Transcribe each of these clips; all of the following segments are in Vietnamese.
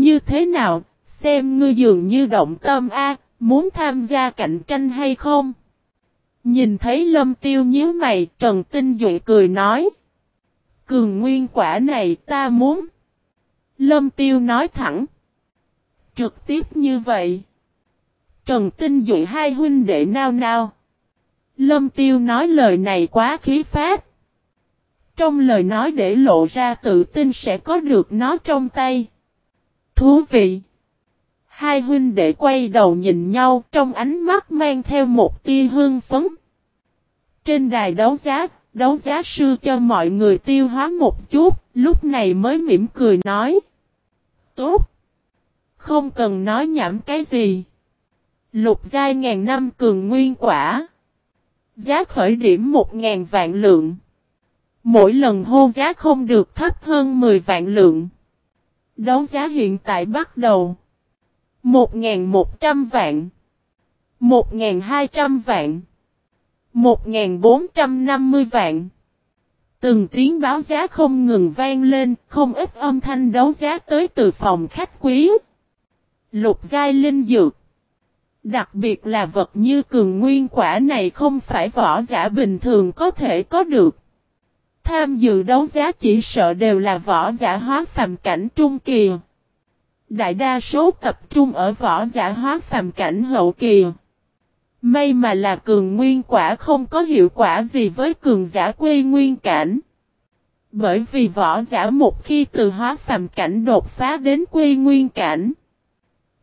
Như thế nào, xem ngươi dường như động tâm a, muốn tham gia cạnh tranh hay không? Nhìn thấy lâm tiêu nhíu mày, Trần Tinh Duệ cười nói. Cường nguyên quả này ta muốn. Lâm tiêu nói thẳng. Trực tiếp như vậy. Trần Tinh Duệ hai huynh đệ nao nao. Lâm tiêu nói lời này quá khí phát. Trong lời nói để lộ ra tự tin sẽ có được nó trong tay. Thú vị. Hai huynh đệ quay đầu nhìn nhau trong ánh mắt mang theo một tia hương phấn. Trên đài đấu giá, đấu giá sư cho mọi người tiêu hóa một chút, lúc này mới mỉm cười nói. Tốt. Không cần nói nhảm cái gì. Lục giai ngàn năm cường nguyên quả. Giá khởi điểm một ngàn vạn lượng. Mỗi lần hô giá không được thấp hơn 10 vạn lượng. Đấu giá hiện tại bắt đầu. 1.100 vạn. 1.200 vạn. 1.450 vạn. Từng tiếng báo giá không ngừng vang lên, không ít âm thanh đấu giá tới từ phòng khách quý. Lục giai linh dược. Đặc biệt là vật như cường nguyên quả này không phải võ giả bình thường có thể có được. Tham dự đấu giá chỉ sợ đều là võ giả hóa phàm cảnh trung kỳ. Đại đa số tập trung ở võ giả hóa phàm cảnh hậu kỳ. May mà là cường nguyên quả không có hiệu quả gì với cường giả quê nguyên cảnh. Bởi vì võ giả một khi từ hóa phàm cảnh đột phá đến quê nguyên cảnh.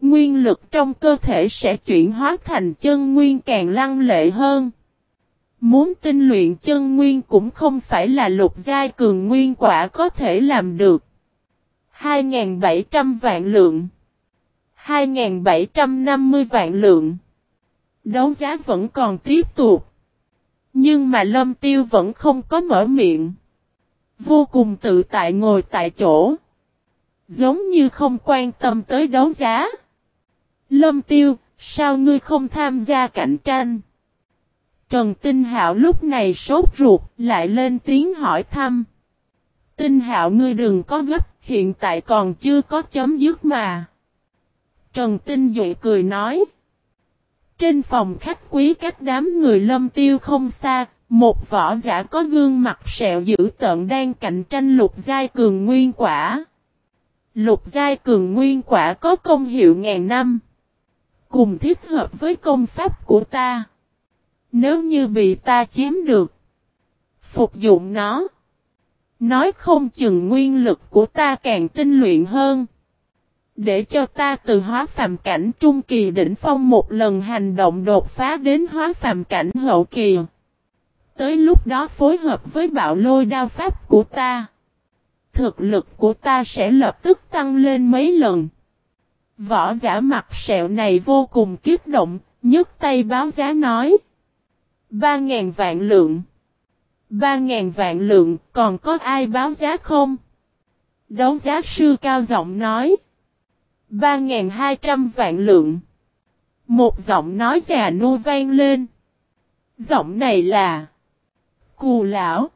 Nguyên lực trong cơ thể sẽ chuyển hóa thành chân nguyên càng lăng lệ hơn. Muốn tinh luyện chân nguyên cũng không phải là lục giai cường nguyên quả có thể làm được. 2.700 vạn lượng 2.750 vạn lượng Đấu giá vẫn còn tiếp tục. Nhưng mà lâm tiêu vẫn không có mở miệng. Vô cùng tự tại ngồi tại chỗ. Giống như không quan tâm tới đấu giá. Lâm tiêu, sao ngươi không tham gia cạnh tranh? Trần Tinh Hạo lúc này sốt ruột, lại lên tiếng hỏi thăm. Tinh Hạo ngươi đừng có gấp, hiện tại còn chưa có chấm dứt mà. Trần Tinh Duệ cười nói. Trên phòng khách quý các đám người lâm tiêu không xa, một võ giả có gương mặt sẹo dữ tợn đang cạnh tranh lục giai cường nguyên quả. Lục giai cường nguyên quả có công hiệu ngàn năm. Cùng thiết hợp với công pháp của ta. Nếu như bị ta chiếm được. Phục dụng nó. Nói không chừng nguyên lực của ta càng tinh luyện hơn. Để cho ta từ hóa phàm cảnh trung kỳ đỉnh phong một lần hành động đột phá đến hóa phàm cảnh hậu kỳ. Tới lúc đó phối hợp với bạo lôi đao pháp của ta. Thực lực của ta sẽ lập tức tăng lên mấy lần. Võ giả mặt sẹo này vô cùng kiếp động, nhấc tay báo giá nói. Ba ngàn vạn lượng. Ba ngàn vạn lượng, còn có ai báo giá không? Đấu giá sư cao giọng nói. Ba ngàn hai trăm vạn lượng. Một giọng nói già nua vang lên. Giọng này là Cù lão.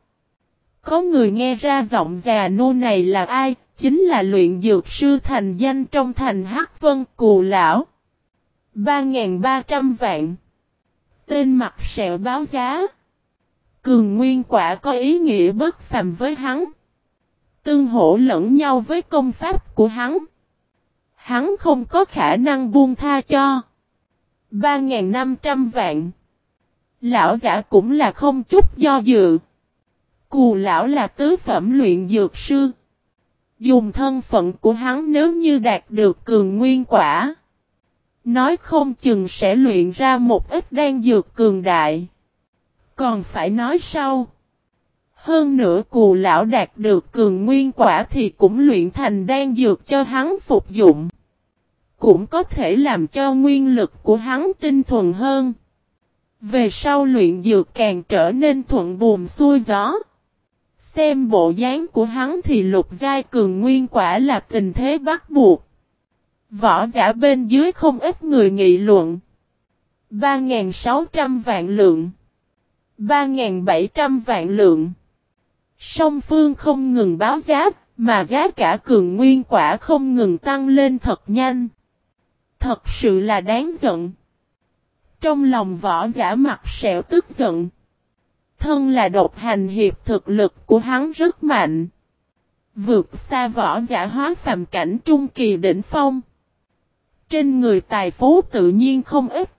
Có người nghe ra giọng già nu này là ai, chính là luyện dược sư thành danh trong thành Hắc Vân Cù lão. 3.300 vạn. Tên mặt sẹo báo giá. Cường nguyên quả có ý nghĩa bất phàm với hắn. Tương hỗ lẫn nhau với công pháp của hắn. Hắn không có khả năng buông tha cho. 3.500 vạn. Lão giả cũng là không chút do dự. Cù lão là tứ phẩm luyện dược sư. Dùng thân phận của hắn nếu như đạt được cường nguyên quả. Nói không chừng sẽ luyện ra một ít đan dược cường đại. Còn phải nói sau. Hơn nữa cù lão đạt được cường nguyên quả thì cũng luyện thành đan dược cho hắn phục dụng. Cũng có thể làm cho nguyên lực của hắn tinh thuần hơn. Về sau luyện dược càng trở nên thuận buồm xuôi gió. Xem bộ dáng của hắn thì lục giai cường nguyên quả là tình thế bắt buộc. Võ giả bên dưới không ít người nghị luận. 3.600 vạn lượng. 3.700 vạn lượng. Song phương không ngừng báo giá, Mà giá cả cường nguyên quả không ngừng tăng lên thật nhanh. Thật sự là đáng giận. Trong lòng võ giả mặt sẹo tức giận. Thân là độc hành hiệp thực lực của hắn rất mạnh. Vượt xa võ giả hóa phàm cảnh trung kỳ đỉnh phong. Trên người tài phú tự nhiên không ít.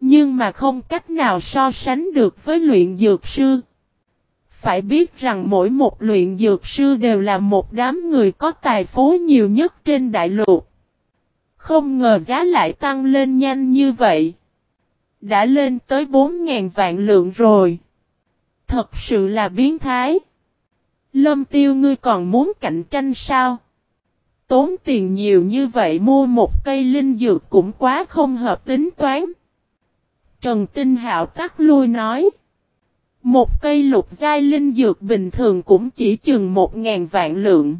Nhưng mà không cách nào so sánh được với luyện dược sư. Phải biết rằng mỗi một luyện dược sư đều là một đám người có tài phú nhiều nhất trên đại lục. Không ngờ giá lại tăng lên nhanh như vậy. Đã lên tới 4.000 vạn lượng rồi. Thật sự là biến thái. Lâm tiêu, ngươi còn muốn cạnh tranh sao? Tốn tiền nhiều như vậy mua một cây linh dược cũng quá không hợp tính toán. Trần Tinh Hạo tắt lui nói. Một cây lục giai linh dược bình thường cũng chỉ chừng một ngàn vạn lượng.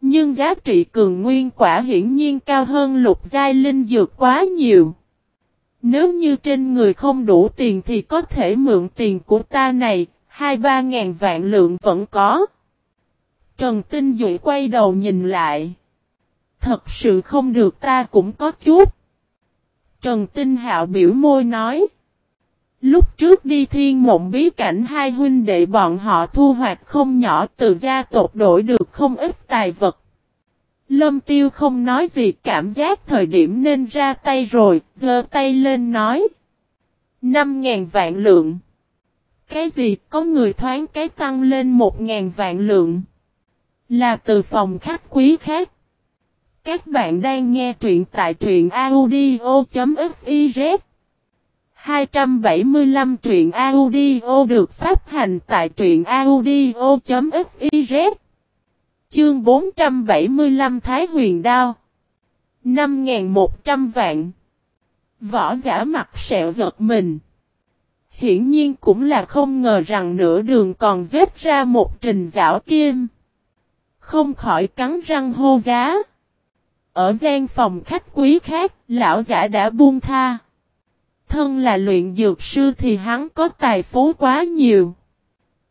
Nhưng giá trị cường nguyên quả hiển nhiên cao hơn lục giai linh dược quá nhiều. Nếu như trên người không đủ tiền thì có thể mượn tiền của ta này, hai ba ngàn vạn lượng vẫn có. Trần Tinh Duệ quay đầu nhìn lại. Thật sự không được ta cũng có chút. Trần Tinh Hạo biểu môi nói. Lúc trước đi thiên mộng bí cảnh hai huynh đệ bọn họ thu hoạch không nhỏ từ gia tộc đổi được không ít tài vật. Lâm tiêu không nói gì cảm giác thời điểm nên ra tay rồi, giơ tay lên nói. Năm ngàn vạn lượng. Cái gì có người thoáng cái tăng lên một ngàn vạn lượng. Là từ phòng khách quý khác. Các bạn đang nghe truyện tại truyện audio.fiz 275 truyện audio được phát hành tại truyện audio.fiz Chương 475 Thái Huyền Đao. 5.100 vạn. Võ giả mặt sẹo giật mình. Hiển nhiên cũng là không ngờ rằng nửa đường còn giết ra một trình giảo kim. Không khỏi cắn răng hô giá Ở gian phòng khách quý khác, Lão giả đã buông tha Thân là luyện dược sư thì hắn có tài phú quá nhiều,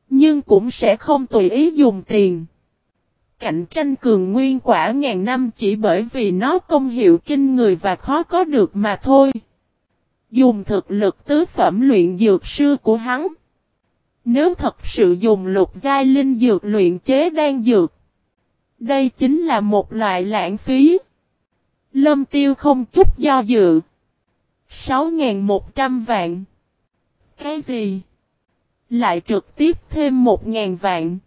Nhưng cũng sẽ không tùy ý dùng tiền cạnh tranh cường nguyên quả ngàn năm chỉ bởi vì nó công hiệu kinh người và khó có được mà thôi. Dùng thực lực tứ phẩm luyện dược sư của hắn. Nếu thật sự dùng lục giai linh dược luyện chế đan dược. Đây chính là một loại lãng phí. Lâm tiêu không chút do dự. 6.100 vạn. Cái gì? Lại trực tiếp thêm 1.000 vạn.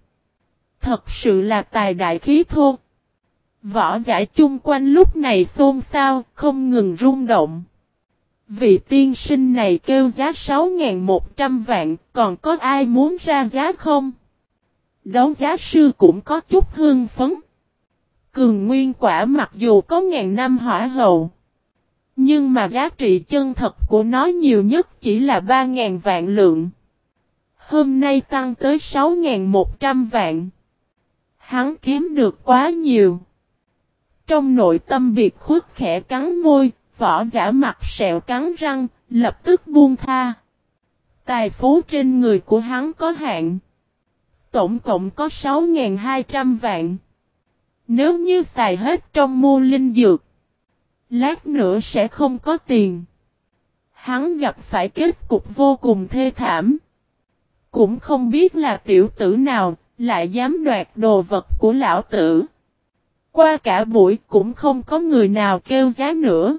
Thật sự là tài đại khí thô. Võ giả chung quanh lúc này xôn xao, không ngừng rung động. Vị tiên sinh này kêu giá 6.100 vạn, còn có ai muốn ra giá không? Đấu giá sư cũng có chút hương phấn. Cường nguyên quả mặc dù có ngàn năm hỏa hậu. Nhưng mà giá trị chân thật của nó nhiều nhất chỉ là 3.000 vạn lượng. Hôm nay tăng tới 6.100 vạn. Hắn kiếm được quá nhiều. Trong nội tâm biệt khuất khẽ cắn môi, vỏ giả mặt sẹo cắn răng, lập tức buông tha. Tài phú trên người của hắn có hạn. Tổng cộng có 6.200 vạn. Nếu như xài hết trong mua linh dược, lát nữa sẽ không có tiền. Hắn gặp phải kết cục vô cùng thê thảm. Cũng không biết là tiểu tử nào, lại dám đoạt đồ vật của lão tử. Qua cả buổi cũng không có người nào kêu giá nữa.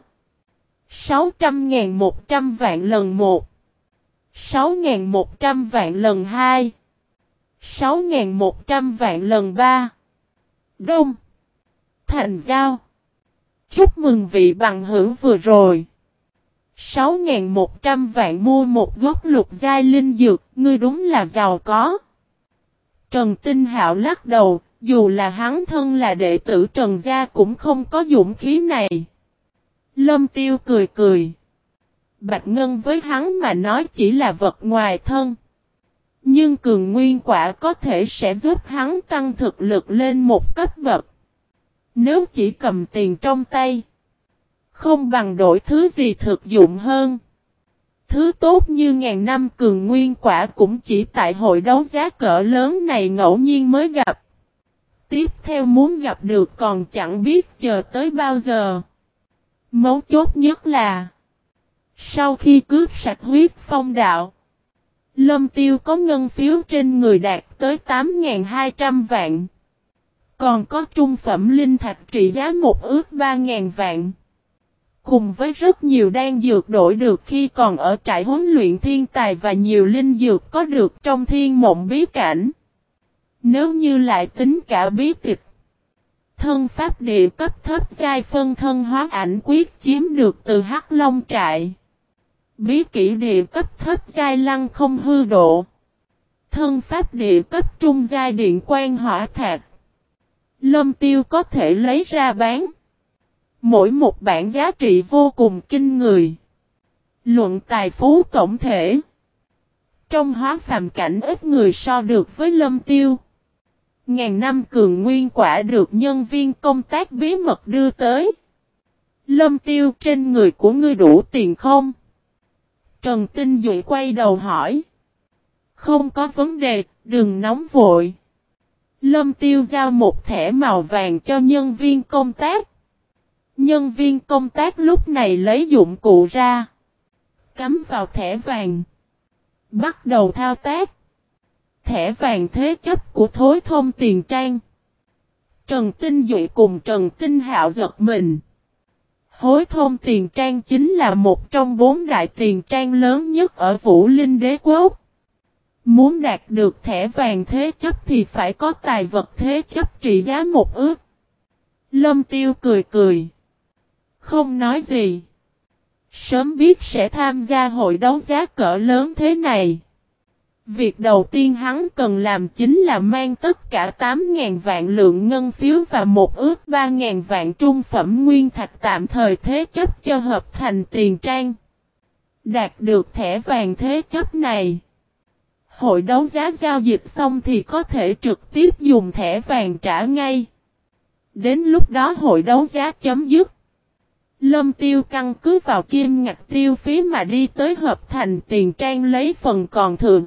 600.100 vạn lần 1. 6.100 vạn lần 2. 6.100 vạn lần 3. Đông. Thành giao. Chúc mừng vị bằng hữu vừa rồi. 6.100 vạn mua một gốc lục giai linh dược, ngươi đúng là giàu có. Trần Tinh Hạo lắc đầu, dù là hắn thân là đệ tử Trần Gia cũng không có dũng khí này. Lâm Tiêu cười cười. Bạch Ngân với hắn mà nói chỉ là vật ngoài thân. Nhưng cường nguyên quả có thể sẽ giúp hắn tăng thực lực lên một cấp bậc. Nếu chỉ cầm tiền trong tay. Không bằng đổi thứ gì thực dụng hơn. Thứ tốt như ngàn năm cường nguyên quả cũng chỉ tại hội đấu giá cỡ lớn này ngẫu nhiên mới gặp. tiếp theo muốn gặp được còn chẳng biết chờ tới bao giờ. Mấu chốt nhất là, Sau khi cướp sạch huyết phong đạo Lâm Tiêu có ngân phiếu trên người đạt tới 8.200 vạn. Còn có trung phẩm linh thạch trị giá một ước 3.000 vạn. Cùng với rất nhiều đan dược đổi được khi còn ở trại huấn luyện thiên tài và nhiều linh dược có được trong thiên mộng bí cảnh. Nếu như lại tính cả bí tịch. Thân pháp địa cấp thấp giai phân thân hóa ảnh quyết chiếm được từ Hắc Long trại. Bí kỹ địa cấp thấp giai lăng không hư độ. Thân pháp địa cấp trung giai điện quan hỏa thạch. Lâm tiêu có thể lấy ra bán. Mỗi một bản giá trị vô cùng kinh người. Luận tài phú tổng thể. Trong hóa phàm cảnh ít người so được với lâm tiêu. Ngàn năm cường nguyên quả được nhân viên công tác bí mật đưa tới. Lâm tiêu, trên người của ngươi đủ tiền không? Trần Tinh Duệ quay đầu hỏi. Không có vấn đề, đừng nóng vội. Lâm tiêu giao một thẻ màu vàng cho nhân viên công tác. Nhân viên công tác lúc này lấy dụng cụ ra. Cắm vào thẻ vàng. Bắt đầu thao tác. Thẻ vàng thế chấp của thối thông tiền trang. Trần Tinh Duệ cùng Trần Tinh Hạo giật mình. Hối thông tiền trang chính là một trong bốn đại tiền trang lớn nhất ở Vũ Linh Đế Quốc. Muốn đạt được thẻ vàng thế chấp thì phải có tài vật thế chấp trị giá một ước. Lâm Tiêu cười cười. Không nói gì. Sớm biết sẽ tham gia hội đấu giá cỡ lớn thế này. Việc đầu tiên hắn cần làm chính là mang tất cả 8.000 vạn lượng ngân phiếu và một ước 3.000 vạn trung phẩm nguyên thạch tạm thời thế chấp cho hợp thành tiền trang. Đạt được thẻ vàng thế chấp này. Hội đấu giá giao dịch xong thì có thể trực tiếp dùng thẻ vàng trả ngay. Đến lúc đó hội đấu giá chấm dứt. Lâm tiêu căn cứ vào kim ngạch tiêu phí mà đi tới hợp thành tiền trang lấy phần còn thừa.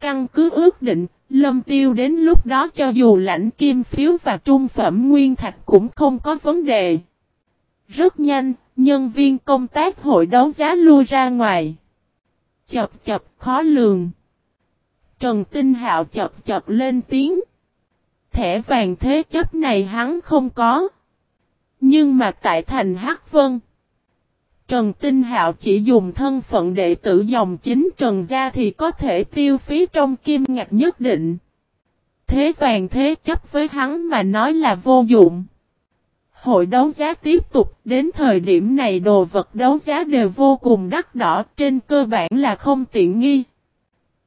Căn cứ ước định, lâm tiêu đến lúc đó cho dù lãnh kim phiếu và trung phẩm nguyên thạch cũng không có vấn đề. Rất nhanh, nhân viên công tác hội đấu giá lui ra ngoài. Chập chập khó lường. Trần Tinh Hạo chập chập lên tiếng. Thẻ vàng thế chấp này hắn không có. Nhưng mà tại thành Hắc Vân. Trần Tinh Hạo chỉ dùng thân phận đệ tử dòng chính Trần gia thì có thể tiêu phí trong kim ngạch nhất định. Thế vàng thế chấp với hắn mà nói là vô dụng. Hội đấu giá tiếp tục, đến thời điểm này đồ vật đấu giá đều vô cùng đắt đỏ, trên cơ bản là không tiện nghi.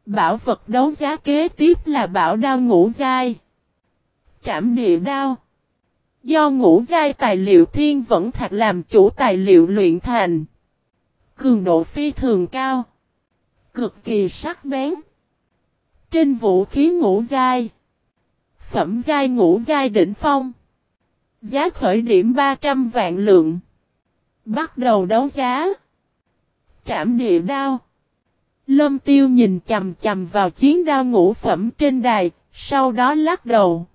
Bảo vật đấu giá kế tiếp là bảo đao ngũ dai. Trảm địa đao. Do ngũ giai tài liệu thiên vẫn thạch làm chủ tài liệu luyện thành. Cường độ phi thường cao. Cực kỳ sắc bén. Trên vũ khí ngũ giai. Phẩm giai ngũ giai đỉnh phong. Giá khởi điểm 300 vạn lượng. Bắt đầu đấu giá. Trảm địa đao. Lâm tiêu nhìn chầm chầm vào chiến đao ngũ phẩm trên đài, sau đó lắc đầu.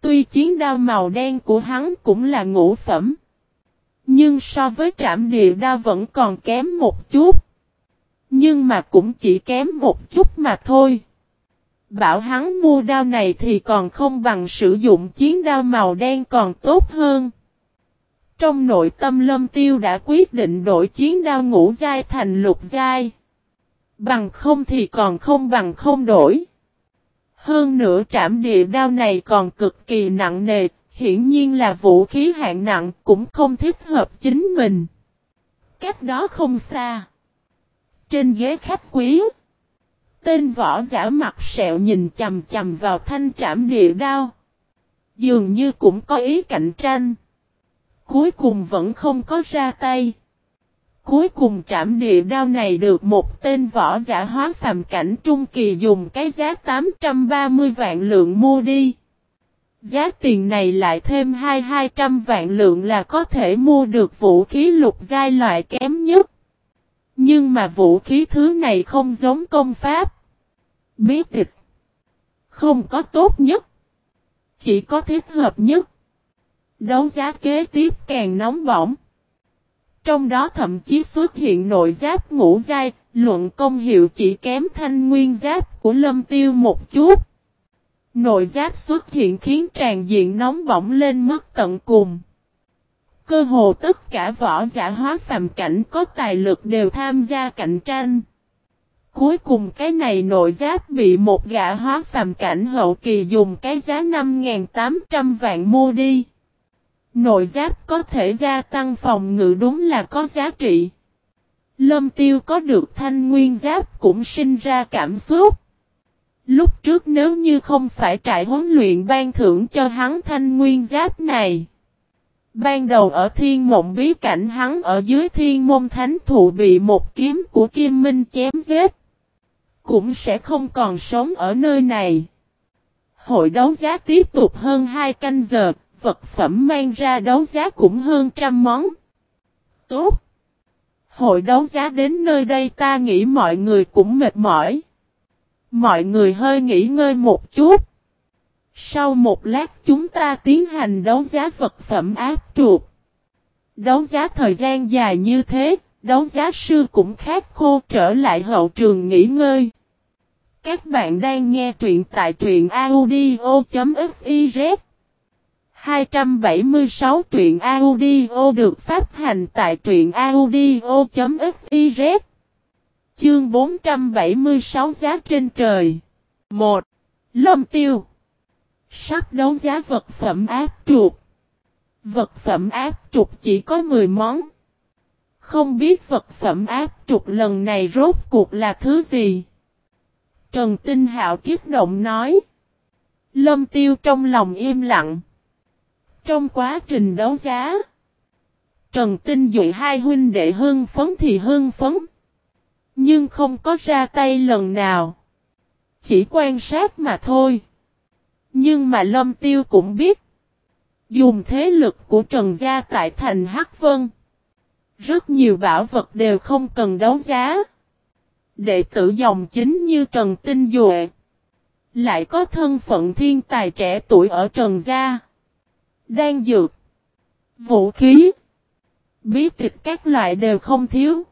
Tuy chiến đao màu đen của hắn cũng là ngũ phẩm. Nhưng so với trảm địa đao vẫn còn kém một chút. Nhưng mà cũng chỉ kém một chút mà thôi. Bảo hắn mua đao này thì còn không bằng sử dụng chiến đao màu đen còn tốt hơn. Trong nội tâm lâm tiêu đã quyết định đổi chiến đao ngũ giai thành lục giai. Bằng không thì còn không bằng không đổi. Hơn nữa trảm địa đao này còn cực kỳ nặng nề, hiển nhiên là vũ khí hạng nặng cũng không thích hợp chính mình. Cách đó không xa. Trên ghế khách quý. Tên võ giả mặt sẹo nhìn chầm chầm vào thanh trảm địa đao. Dường như cũng có ý cạnh tranh. Cuối cùng vẫn không có ra tay. Cuối cùng trảm địa đao này được một tên võ giả hóa phàm cảnh trung kỳ dùng cái giá 830 vạn lượng mua đi. Giá tiền này lại thêm 2-200 vạn lượng là có thể mua được vũ khí lục giai loại kém nhất. Nhưng mà vũ khí thứ này không giống công pháp. Bí tịch. Không có tốt nhất. Chỉ có thích hợp nhất. Đấu giá kế tiếp càng nóng bỏng. Trong đó thậm chí xuất hiện nội giáp ngũ giai, luận công hiệu chỉ kém thanh nguyên giáp của lâm tiêu một chút. Nội giáp xuất hiện khiến tràn diện nóng bỏng lên mức tận cùng. Cơ hồ tất cả võ giả hóa phàm cảnh có tài lực đều tham gia cạnh tranh. Cuối cùng cái này nội giáp bị một gã hóa phàm cảnh hậu kỳ dùng cái giá 5.800 vạn mua đi. Nội giáp có thể gia tăng phòng ngự đúng là có giá trị. Lâm tiêu có được thanh nguyên giáp cũng sinh ra cảm xúc. Lúc trước nếu như không phải trại huấn luyện ban thưởng cho hắn thanh nguyên giáp này. Ban đầu ở thiên mộng bí cảnh hắn ở dưới thiên môn thánh thụ bị một kiếm của Kim Minh chém giết. Cũng sẽ không còn sống ở nơi này. Hội đấu giá tiếp tục hơn 2 canh giờ, vật phẩm mang ra đấu giá cũng hơn trăm món. Tốt! Hội đấu giá đến nơi đây ta nghĩ mọi người cũng mệt mỏi. Mọi người hơi nghỉ ngơi một chút. Sau một lát chúng ta tiến hành đấu giá vật phẩm áp chuột. Đấu giá thời gian dài như thế, đấu giá sư cũng khát khô trở lại hậu trường nghỉ ngơi. Các bạn đang nghe truyện tại truyện audio.fif 276 truyện audio được phát hành tại truyện audio.fiz Chương 476 giá trên trời. 1. Lâm tiêu. Sắc đấu giá vật phẩm áp chuột. Vật phẩm áp trục chỉ có 10 món. Không biết vật phẩm áp trục lần này rốt cuộc là thứ gì? Trần Tinh Hạo kiếp động nói. Lâm tiêu trong lòng im lặng trong quá trình đấu giá, Trần Tinh Duệ hai huynh đệ hưng phấn thì hưng phấn. Nhưng không có ra tay lần nào. Chỉ quan sát mà thôi. Nhưng mà Lâm Tiêu cũng biết. Dùng thế lực của Trần Gia tại thành Hắc Vân. Rất nhiều bảo vật đều không cần đấu giá. Đệ tử dòng chính như Trần Tinh Duệ. Lại có thân phận thiên tài trẻ tuổi ở Trần Gia. Đan dược. Vũ khí. Bí tịch các loại đều không thiếu.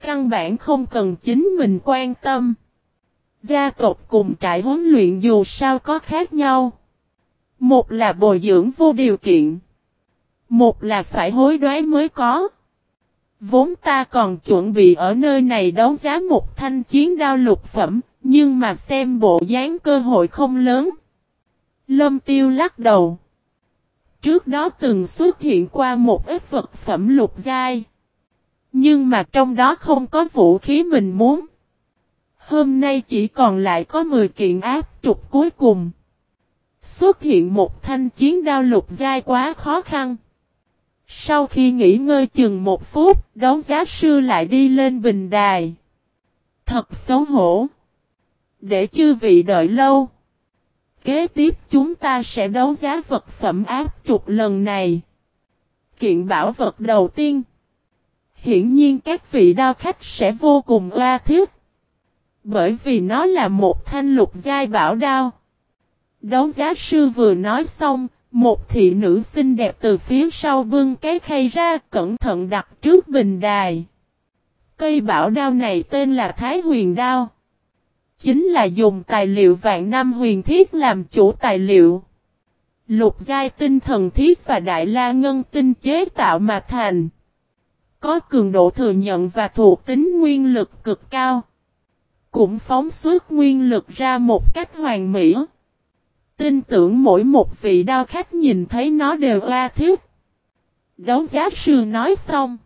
Căn bản không cần chính mình quan tâm. Gia tộc cùng trại huấn luyện dù sao có khác nhau. Một là bồi dưỡng vô điều kiện. Một là phải hối đoái mới có. Vốn ta còn chuẩn bị ở nơi này đấu giá một thanh chiến đao lục phẩm, nhưng mà xem bộ dáng cơ hội không lớn. Lâm tiêu lắc đầu. Trước đó từng xuất hiện qua một ít vật phẩm lục giai. Nhưng mà trong đó không có vũ khí mình muốn. Hôm nay chỉ còn lại có 10 kiện áp trục cuối cùng. Xuất hiện một thanh chiến đao lục giai quá khó khăn. Sau khi nghỉ ngơi chừng một phút, đấu giá sư lại đi lên bình đài. Thật xấu hổ. Để chư vị đợi lâu. Kế tiếp chúng ta sẽ đấu giá vật phẩm áp trục lần này. Kiện bảo vật đầu tiên. Hiển nhiên các vị đao khách sẽ vô cùng oa thiết. Bởi vì nó là một thanh lục giai bảo đao. Đấu giá sư vừa nói xong, một thị nữ xinh đẹp từ phía sau bưng cái khay ra cẩn thận đặt trước bình đài. Cây bảo đao này tên là Thái Huyền Đao chính là dùng tài liệu vạn năm huyền thiết làm chủ tài liệu. Lục giai tinh thần thiết và đại la ngân tinh chế tạo mà thành. Có cường độ thừa nhận và thuộc tính nguyên lực cực cao. Cũng phóng xuất nguyên lực ra một cách hoàn mỹ. Tin tưởng mỗi một vị đao khách nhìn thấy nó đều oa thiết. Đấu giá sư nói xong.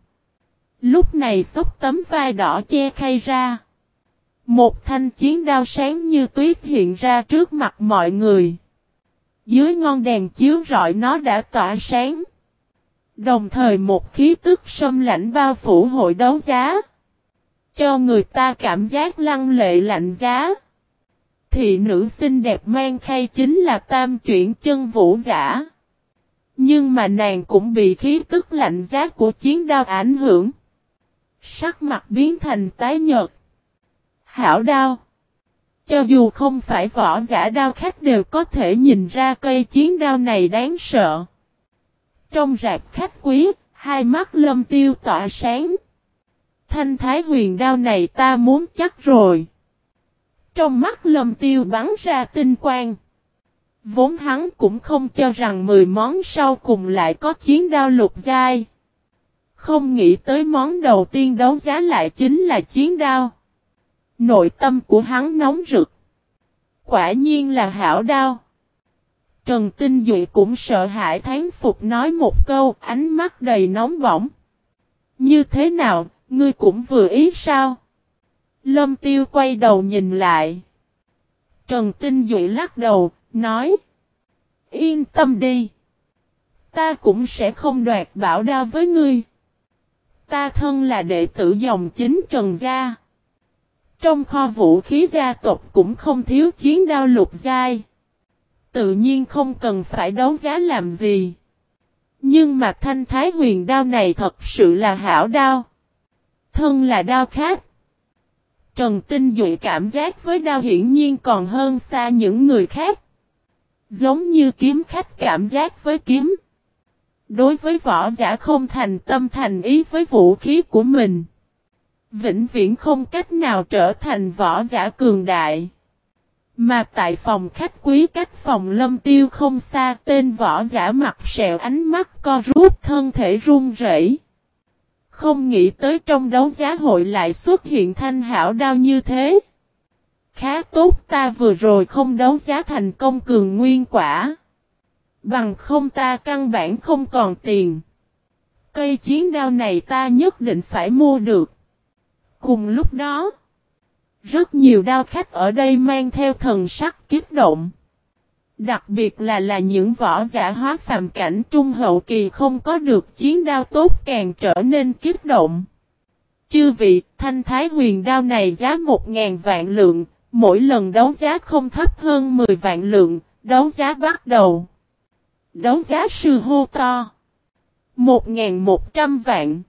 Lúc này xốc tấm vai đỏ che khay ra. Một thanh chiến đao sáng như tuyết hiện ra trước mặt mọi người. Dưới ngon đèn chiếu rọi nó đã tỏa sáng. Đồng thời một khí tức sâm lạnh bao phủ hội đấu giá. Cho người ta cảm giác lăng lệ lạnh giá. Thị nữ xinh đẹp mang khay chính là tam chuyển chân vũ giả. Nhưng mà nàng cũng bị khí tức lạnh giá của chiến đao ảnh hưởng. Sắc mặt biến thành tái nhợt. Hảo đao. Cho dù không phải võ giả đao khách đều có thể nhìn ra cây chiến đao này đáng sợ. Trong rạp khách quý, hai mắt lâm tiêu tỏa sáng. Thanh thái huyền đao này ta muốn chắc rồi. Trong mắt lâm tiêu bắn ra tinh quang. Vốn hắn cũng không cho rằng 10 món sau cùng lại có chiến đao lục giai. Không nghĩ tới món đầu tiên đấu giá lại chính là chiến đao. Nội tâm của hắn nóng rực. Quả nhiên là hảo đao. Trần Tinh Duệ cũng sợ hãi thán phục nói một câu ánh mắt đầy nóng bỏng. Như thế nào, ngươi cũng vừa ý sao? Lâm Tiêu quay đầu nhìn lại. Trần Tinh Duệ lắc đầu, nói. Yên tâm đi. Ta cũng sẽ không đoạt bảo đao với ngươi. Ta thân là đệ tử dòng chính Trần Gia. Trong kho vũ khí gia tộc cũng không thiếu chiến đao lục giai. Tự nhiên không cần phải đấu giá làm gì. Nhưng mà thanh thái huyền đao này thật sự là hảo đao. Thân là đao khác. Trần Tinh Duệ cảm giác với đao hiển nhiên còn hơn xa những người khác. Giống như kiếm khách cảm giác với kiếm. Đối với võ giả không thành tâm thành ý với vũ khí của mình. Vĩnh viễn không cách nào trở thành võ giả cường đại. Mà tại phòng khách quý cách phòng lâm tiêu không xa, tên võ giả mặt sẹo ánh mắt co rút, thân thể run rẩy. Không nghĩ tới trong đấu giá hội lại xuất hiện thanh hảo đao như thế. Khá tốt, ta vừa rồi không đấu giá thành công cường nguyên quả. Bằng không ta căn bản không còn tiền. Cây chiến đao này ta nhất định phải mua được. Cùng lúc đó, rất nhiều đao khách ở đây mang theo thần sắc kiếp động. Đặc biệt là là những võ giả hóa phàm cảnh trung hậu kỳ không có được chiến đao tốt càng trở nên kiếp động. Chư vị, thanh thái huyền đao này giá 1.000 vạn lượng, mỗi lần đấu giá không thấp hơn 10 vạn lượng, đấu giá bắt đầu. Đấu giá sư hô to. 1.100 vạn.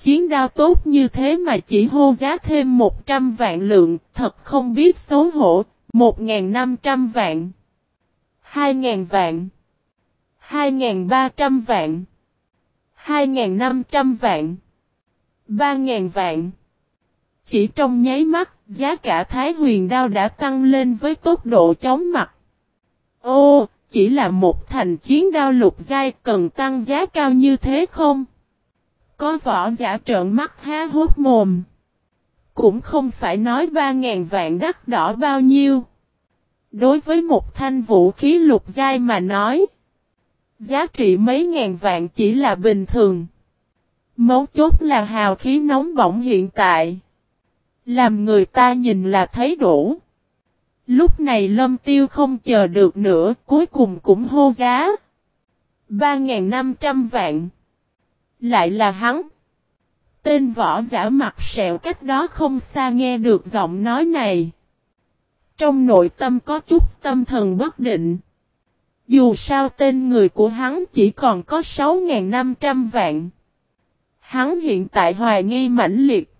Chiến đao tốt như thế mà chỉ hô giá thêm 100 vạn lượng, thật không biết xấu hổ, 1.500 vạn. 2.000 vạn. 2.300 vạn. 2.500 vạn. 3.000 vạn. Chỉ trong nháy mắt, giá cả Thái huyền đao đã tăng lên với tốc độ chóng mặt. Ô, chỉ là một thành chiến đao lục giai cần tăng giá cao như thế không? Có võ giả trợn mắt há hốt mồm. Cũng không phải nói 3.000 vạn đắt đỏ bao nhiêu. Đối với một thanh vũ khí lục giai mà nói. Giá trị mấy ngàn vạn chỉ là bình thường. Mấu chốt là hào khí nóng bỏng hiện tại. Làm người ta nhìn là thấy đủ. Lúc này lâm tiêu không chờ được nữa, cuối cùng cũng hô giá. 3.500 vạn. Lại là hắn. Tên võ giả mặt sẹo cách đó không xa nghe được giọng nói này. Trong nội tâm có chút tâm thần bất định. Dù sao tên người của hắn chỉ còn có 6.500 vạn. Hắn hiện tại hoài nghi mãnh liệt.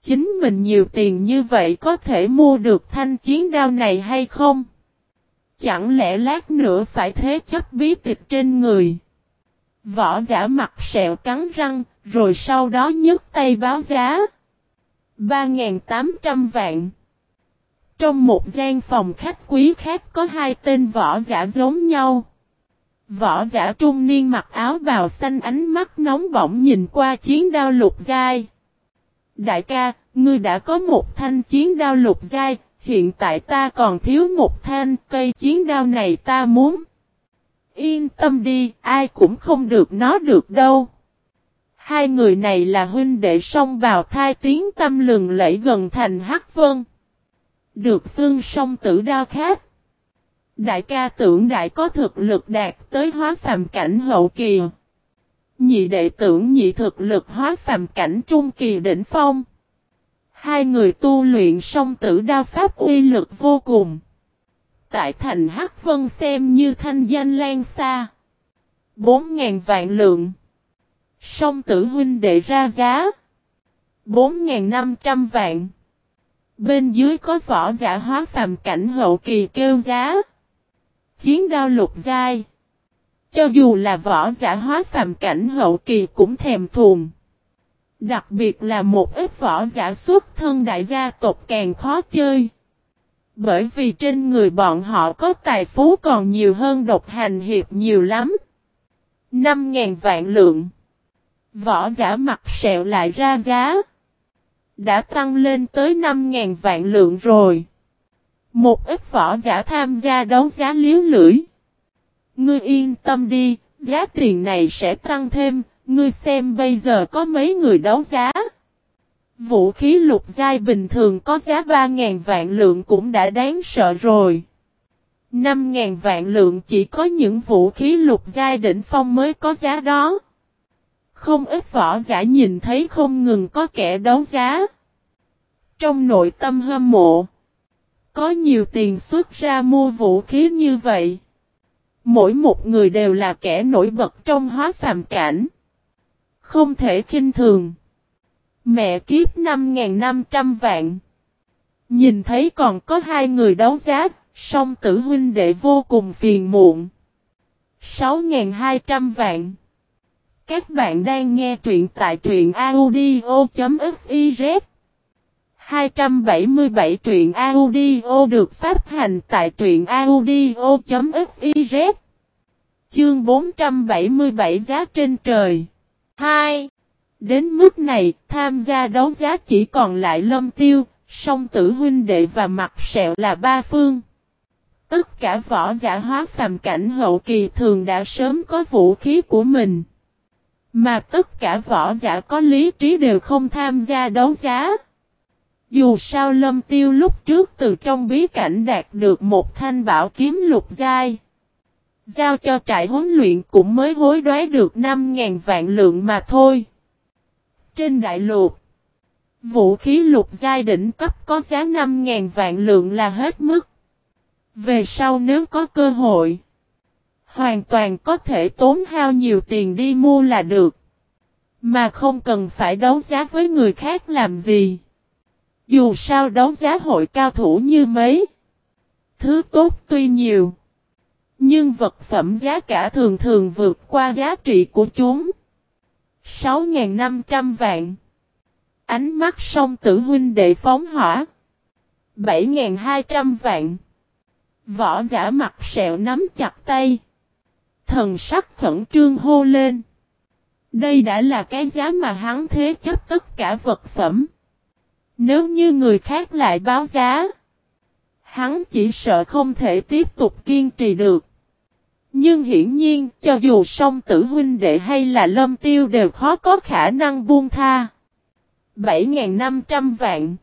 Chính mình nhiều tiền như vậy có thể mua được thanh chiến đao này hay không? Chẳng lẽ lát nữa phải thế chấp bí tịch trên người? Võ giả mặt sẹo cắn răng, rồi sau đó nhấc tay báo giá. 3.800 vạn. Trong một gian phòng khách quý khác có hai tên võ giả giống nhau. Võ giả trung niên mặc áo bào xanh ánh mắt nóng bỏng nhìn qua chiến đao lục giai. Đại ca, ngươi đã có một thanh chiến đao lục giai, hiện tại ta còn thiếu một thanh cây chiến đao này ta muốn. Yên tâm đi, ai cũng không được nó được đâu. Hai người này là huynh đệ song vào thai tiếng tâm lừng lẫy gần thành Hắc Vân. Được xương song tử đao khác. Đại ca tưởng đại có thực lực đạt tới hóa phàm cảnh hậu kỳ. Nhị đệ tưởng nhị thực lực hóa phàm cảnh trung kỳ đỉnh phong. Hai người tu luyện song tử đao pháp uy lực vô cùng. Tại thành Hắc Vân xem như thanh danh lan xa. 4.000 vạn lượng. Song tử huynh đệ ra giá. Bốn ngàn năm trăm vạn. Bên dưới có võ giả hóa phàm cảnh hậu kỳ kêu giá. Chiến đao lục giai. Cho dù là võ giả hóa phàm cảnh hậu kỳ cũng thèm thuồng. Đặc biệt là một ít võ giả xuất thân đại gia tộc càng khó chơi. Bởi vì trên người bọn họ có tài phú còn nhiều hơn độc hành hiệp nhiều lắm. 5.000 vạn lượng. Võ giả mặt sẹo lại ra giá. Đã tăng lên tới 5.000 vạn lượng rồi. Một ít võ giả tham gia đấu giá liếu lưỡi. Ngươi yên tâm đi, giá tiền này sẽ tăng thêm, ngươi xem bây giờ có mấy người đấu giá. Vũ khí lục giai bình thường có giá 3.000 vạn lượng cũng đã đáng sợ rồi. 5.000 vạn lượng chỉ có những vũ khí lục giai đỉnh phong mới có giá đó. Không ít võ giả nhìn thấy không ngừng có kẻ đấu giá. Trong nội tâm hâm mộ. Có nhiều tiền xuất ra mua vũ khí như vậy. Mỗi một người đều là kẻ nổi bật trong hóa phàm cảnh. Không thể khinh thường. Mẹ kiếp 5.500 vạn. Nhìn thấy còn có hai người đấu giá, song tử huynh đệ vô cùng phiền muộn. 6.200 vạn. Các bạn đang nghe truyện tại truyện audio.fiz 277 truyện audio được phát hành tại truyện audio.fiz Chương 477 giá trên trời 2. Đến mức này, tham gia đấu giá chỉ còn lại lâm tiêu, song tử huynh đệ và mặt sẹo là ba phương. Tất cả võ giả hóa phàm cảnh hậu kỳ thường đã sớm có vũ khí của mình. Mà tất cả võ giả có lý trí đều không tham gia đấu giá. Dù sao lâm tiêu lúc trước từ trong bí cảnh đạt được một thanh bảo kiếm lục giai. Giao cho trại huấn luyện cũng mới hối đoái được 5.000 vạn lượng mà thôi. Trên đại lục, vũ khí lục giai đỉnh cấp có giá 5.000 vạn lượng là hết mức. Về sau nếu có cơ hội, hoàn toàn có thể tốn hao nhiều tiền đi mua là được. Mà không cần phải đấu giá với người khác làm gì. Dù sao đấu giá hội cao thủ như mấy. Thứ tốt tuy nhiều. Nhưng vật phẩm giá cả thường thường vượt qua giá trị của chúng. 6.500 vạn. Ánh mắt song tử huynh đệ phóng hỏa. 7.200 vạn. Võ giả mặt sẹo nắm chặt tay. Thần sắc khẩn trương hô lên. Đây đã là cái giá mà hắn thế chấp tất cả vật phẩm. Nếu như người khác lại báo giá. Hắn chỉ sợ không thể tiếp tục kiên trì được. Nhưng hiển nhiên, cho dù song tử huynh đệ hay là lâm tiêu đều khó có khả năng buông tha. 7.500 vạn.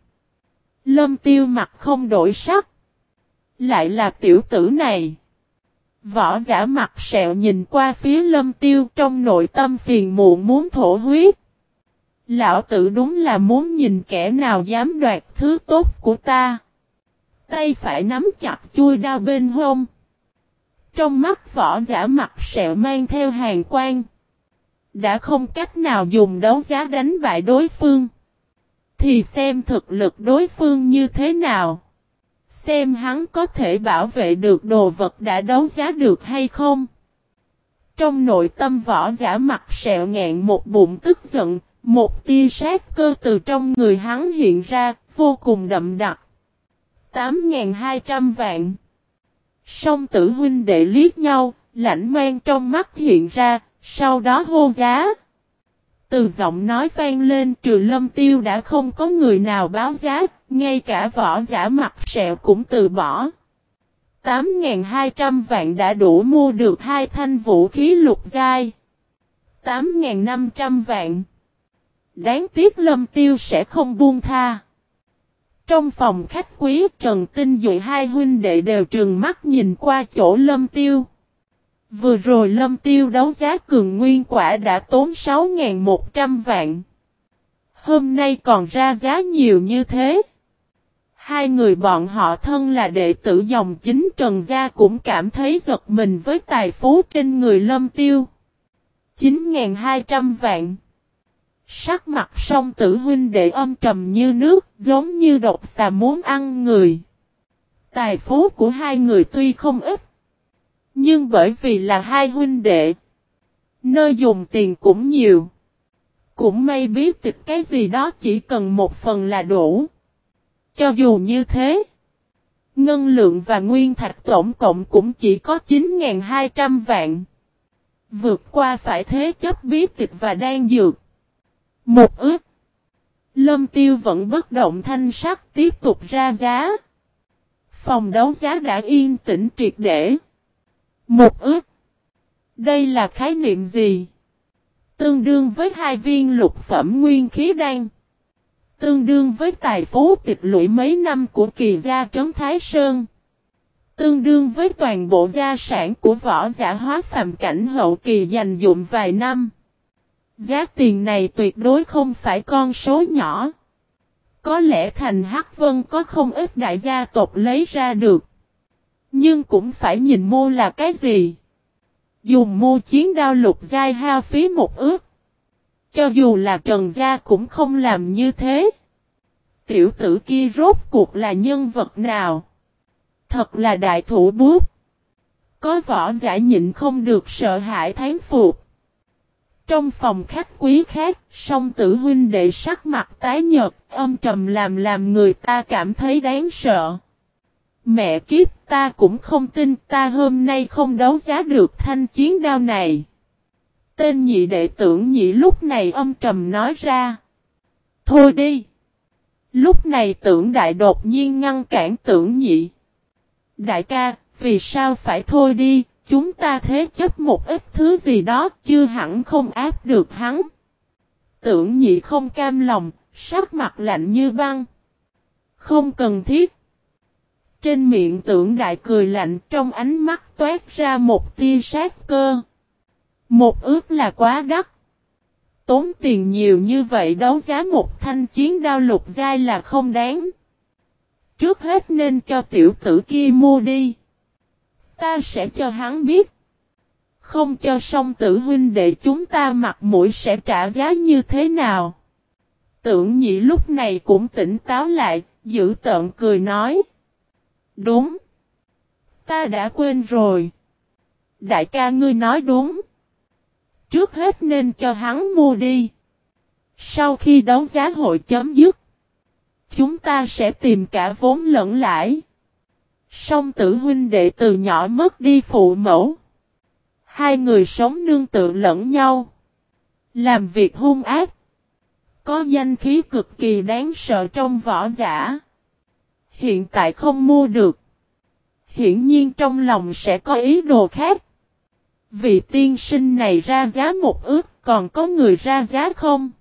Lâm tiêu mặt không đổi sắc. Lại là tiểu tử này. Võ giả mặt sẹo nhìn qua phía lâm tiêu trong nội tâm phiền muộn muốn thổ huyết. Lão tử đúng là muốn nhìn kẻ nào dám đoạt thứ tốt của ta. Tay phải nắm chặt chui đao bên hông. Trong mắt võ giả mặt sẹo mang theo hàng quan. Đã không cách nào dùng đấu giá đánh bại đối phương. Thì xem thực lực đối phương như thế nào. Xem hắn có thể bảo vệ được đồ vật đã đấu giá được hay không. Trong nội tâm võ giả mặt sẹo ngẹn một bụng tức giận, một tia sát cơ từ trong người hắn hiện ra, vô cùng đậm đặc. 8.200 vạn. Song tử huynh đệ liếc nhau, lãnh mang trong mắt hiện ra, sau đó hô giá. Từ giọng nói vang lên trừ lâm tiêu đã không có người nào báo giá, ngay cả võ giả mặt sẹo cũng từ bỏ. 8.200 vạn đã đủ mua được hai thanh vũ khí lục giai. 8.500 vạn. Đáng tiếc lâm tiêu sẽ không buông tha. Trong phòng khách quý Trần Tinh Dụy hai huynh đệ đều trừng mắt nhìn qua chỗ lâm tiêu. Vừa rồi lâm tiêu đấu giá cường nguyên quả đã tốn 6.100 vạn. Hôm nay còn ra giá nhiều như thế. Hai người bọn họ thân là đệ tử dòng chính Trần Gia cũng cảm thấy giật mình với tài phú trên người lâm tiêu. 9.200 vạn. Sắc mặt song tử huynh đệ âm trầm như nước, giống như độc xà muốn ăn người. Tài phú của hai người tuy không ít, nhưng bởi vì là hai huynh đệ, nơi dùng tiền cũng nhiều. Cũng may biết tịch cái gì đó chỉ cần một phần là đủ. Cho dù như thế, ngân lượng và nguyên thạch tổng cộng cũng chỉ có 9.200 vạn. Vượt qua phải thế chấp bí tịch và đang dược. Một ước. Lâm tiêu vẫn bất động thanh sắc tiếp tục ra giá. Phòng đấu giá đã yên tĩnh triệt để. Một ước. Đây là khái niệm gì? Tương đương với hai viên lục phẩm nguyên khí đan. Tương đương với tài phú tịch lũy mấy năm của kỳ gia trấn Thái Sơn. Tương đương với toàn bộ gia sản của võ giả hóa phàm cảnh hậu kỳ dành dụng vài năm. Giá tiền này tuyệt đối không phải con số nhỏ. Có lẽ thành Hắc Vân có không ít đại gia tộc lấy ra được. Nhưng cũng phải nhìn mua là cái gì. Dùng mua chiến đao lục giai hao phí một ước. Cho dù là Trần Gia cũng không làm như thế. Tiểu tử kia rốt cuộc là nhân vật nào? Thật là đại thủ bút. Có võ giả nhịn không được sợ hãi thán phục. Trong phòng khách quý khác, song tử huynh đệ sắc mặt tái nhợt, âm trầm làm làm người ta cảm thấy đáng sợ. Mẹ kiếp ta cũng không tin ta hôm nay không đấu giá được thanh chiến đao này. Tên nhị đệ tưởng nhị lúc này âm trầm nói ra. Thôi đi. Lúc này tưởng đại đột nhiên ngăn cản tưởng nhị. Đại ca, vì sao phải thôi đi, chúng ta thế chấp một ít thứ gì đó chưa hẳn không áp được hắn. Tưởng nhị không cam lòng, sắc mặt lạnh như băng. Không cần thiết. Trên miệng tưởng đại cười lạnh trong ánh mắt toát ra một tia sát cơ. Một ước là quá đắt. Tốn tiền nhiều như vậy đấu giá một thanh chiến đao lục giai là không đáng. Trước hết nên cho tiểu tử kia mua đi. Ta sẽ cho hắn biết. Không cho song tử huynh để chúng ta mặt mũi sẽ trả giá như thế nào. Tưởng nhị lúc này cũng tỉnh táo lại, giữ tợn cười nói. Đúng. Ta đã quên rồi. Đại ca ngươi nói đúng. Trước hết nên cho hắn mua đi. Sau khi đấu giá hội chấm dứt. Chúng ta sẽ tìm cả vốn lẫn lãi. Song tử huynh đệ từ nhỏ mất đi phụ mẫu. Hai người sống nương tự lẫn nhau. Làm việc hung ác. Có danh khí cực kỳ đáng sợ trong võ giả. Hiện tại không mua được. Hiển nhiên trong lòng sẽ có ý đồ khác. Vị tiên sinh này ra giá một ước, còn có người ra giá không?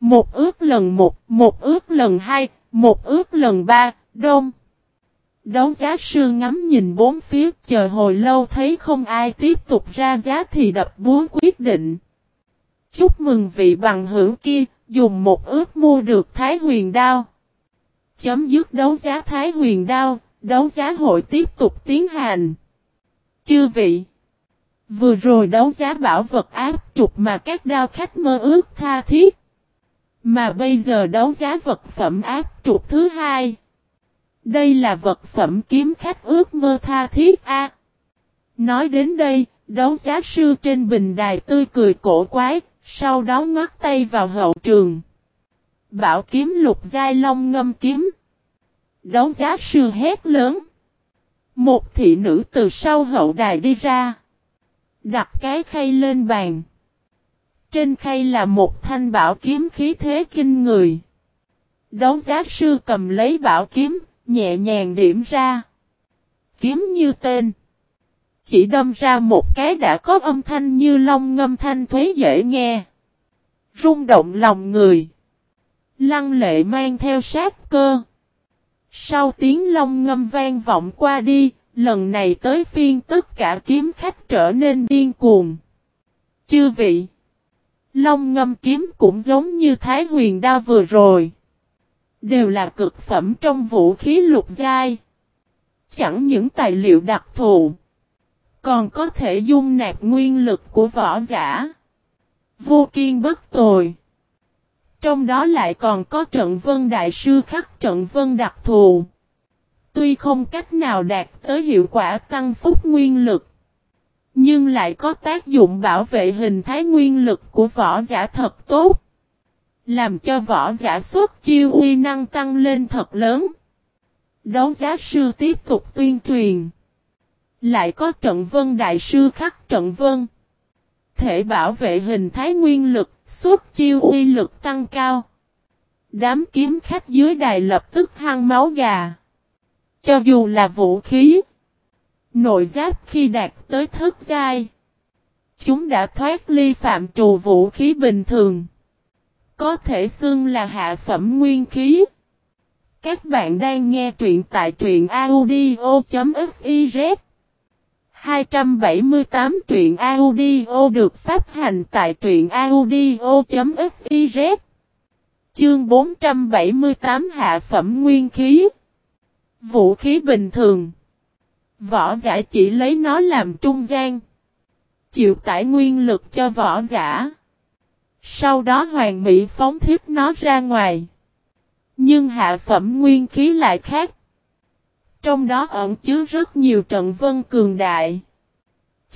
Một ước lần một, một ước lần hai, một ước lần ba, đông. Đấu giá sư ngắm nhìn bốn phía chờ hồi lâu thấy không ai tiếp tục ra giá thì đập búa quyết định. Chúc mừng vị bằng hữu kia, dùng một ước mua được Thái Huyền Đao. Chấm dứt đấu giá Thái Huyền Đao, đấu giá hội tiếp tục tiến hành. Chư vị Vừa rồi đấu giá bảo vật áp trục mà các đao khách mơ ước tha thiết. Mà bây giờ đấu giá vật phẩm áp trục thứ hai. Đây là vật phẩm kiếm khách ước mơ tha thiết A. Nói đến đây, đấu giá sư trên bình đài tươi cười cổ quái, sau đó ngắt tay vào hậu trường. Bảo kiếm lục giai long ngâm kiếm. Đấu giá sư hét lớn. Một thị nữ từ sau hậu đài đi ra. Đặt cái khay lên bàn. Trên khay là một thanh bảo kiếm khí thế kinh người. Đấu giá sư cầm lấy bảo kiếm, nhẹ nhàng điểm ra. Kiếm như tên. Chỉ đâm ra một cái đã có âm thanh như long ngâm thanh thuế dễ nghe. Rung động lòng người. Lăng lệ mang theo sát cơ. Sau tiếng long ngâm vang vọng qua đi, lần này tới phiên tất cả kiếm khách trở nên điên cuồng. Chư vị! Long ngâm kiếm cũng giống như Thái huyền đa vừa rồi. Đều là cực phẩm trong vũ khí lục giai. Chẳng những tài liệu đặc thù. Còn có thể dung nạp nguyên lực của võ giả. Vô kiên bất tồi. Trong đó lại còn có trận vân đại sư khắc trận vân đặc thù. Tuy không cách nào đạt tới hiệu quả tăng phúc nguyên lực. Nhưng lại có tác dụng bảo vệ hình thái nguyên lực của võ giả thật tốt. Làm cho võ giả xuất chiêu uy năng tăng lên thật lớn. Đấu giá sư tiếp tục tuyên truyền. Lại có trận vân đại sư khắc trận vân. Thể bảo vệ hình thái nguyên lực, xuất chiêu uy lực tăng cao. Đám kiếm khách dưới đài lập tức hăng máu gà. Cho dù là vũ khí. Nội giáp khi đạt tới thất giai. Chúng đã thoát ly phạm trù vũ khí bình thường. Có thể xưng là hạ phẩm nguyên khí. Các bạn đang nghe truyện tại truyện audio.fiz 278 truyện audio được phát hành tại truyện audio.fiz Chương 478 hạ phẩm nguyên khí. Vũ khí bình thường. Võ giả chỉ lấy nó làm trung gian. Chịu tải nguyên lực cho võ giả. Sau đó hoàng mỹ phóng thiết nó ra ngoài Nhưng hạ phẩm nguyên khí lại khác trong đó ẩn chứa rất nhiều trận vân cường đại.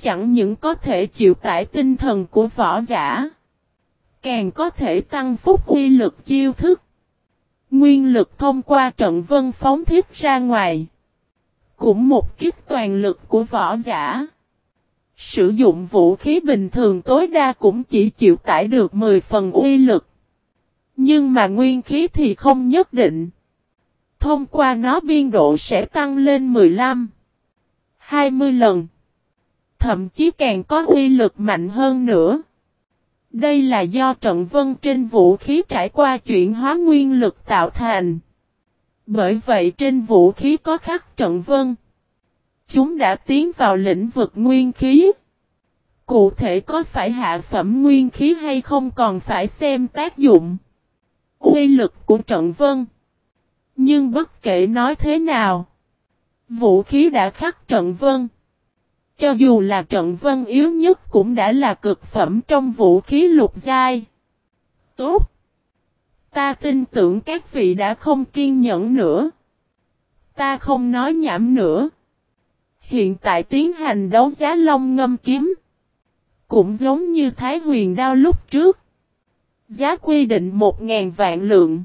Chẳng những có thể chịu tải tinh thần của võ giả. Càng có thể tăng phúc uy lực chiêu thức. Nguyên lực thông qua trận vân phóng thiết ra ngoài. Cũng một kiếp toàn lực của võ giả. Sử dụng vũ khí bình thường tối đa cũng chỉ chịu tải được 10 phần uy lực. Nhưng mà nguyên khí thì không nhất định. Thông qua nó biên độ sẽ tăng lên 15, 20 lần. Thậm chí càng có uy lực mạnh hơn nữa. Đây là do trận vân trên vũ khí trải qua chuyển hóa nguyên lực tạo thành. Bởi vậy trên vũ khí có khắc trận vân. Chúng đã tiến vào lĩnh vực nguyên khí. Cụ thể có phải hạ phẩm nguyên khí hay không còn phải xem tác dụng. Uy lực của trận vân. Nhưng bất kể nói thế nào, vũ khí đã khắc trận vân. Cho dù là trận vân yếu nhất cũng đã là cực phẩm trong vũ khí lục giai. Tốt! Ta tin tưởng các vị đã không kiên nhẫn nữa. Ta không nói nhảm nữa. Hiện tại tiến hành đấu giá long ngâm kiếm. Cũng giống như Thái huyền đao lúc trước. Giá quy định 1.000 vạn lượng.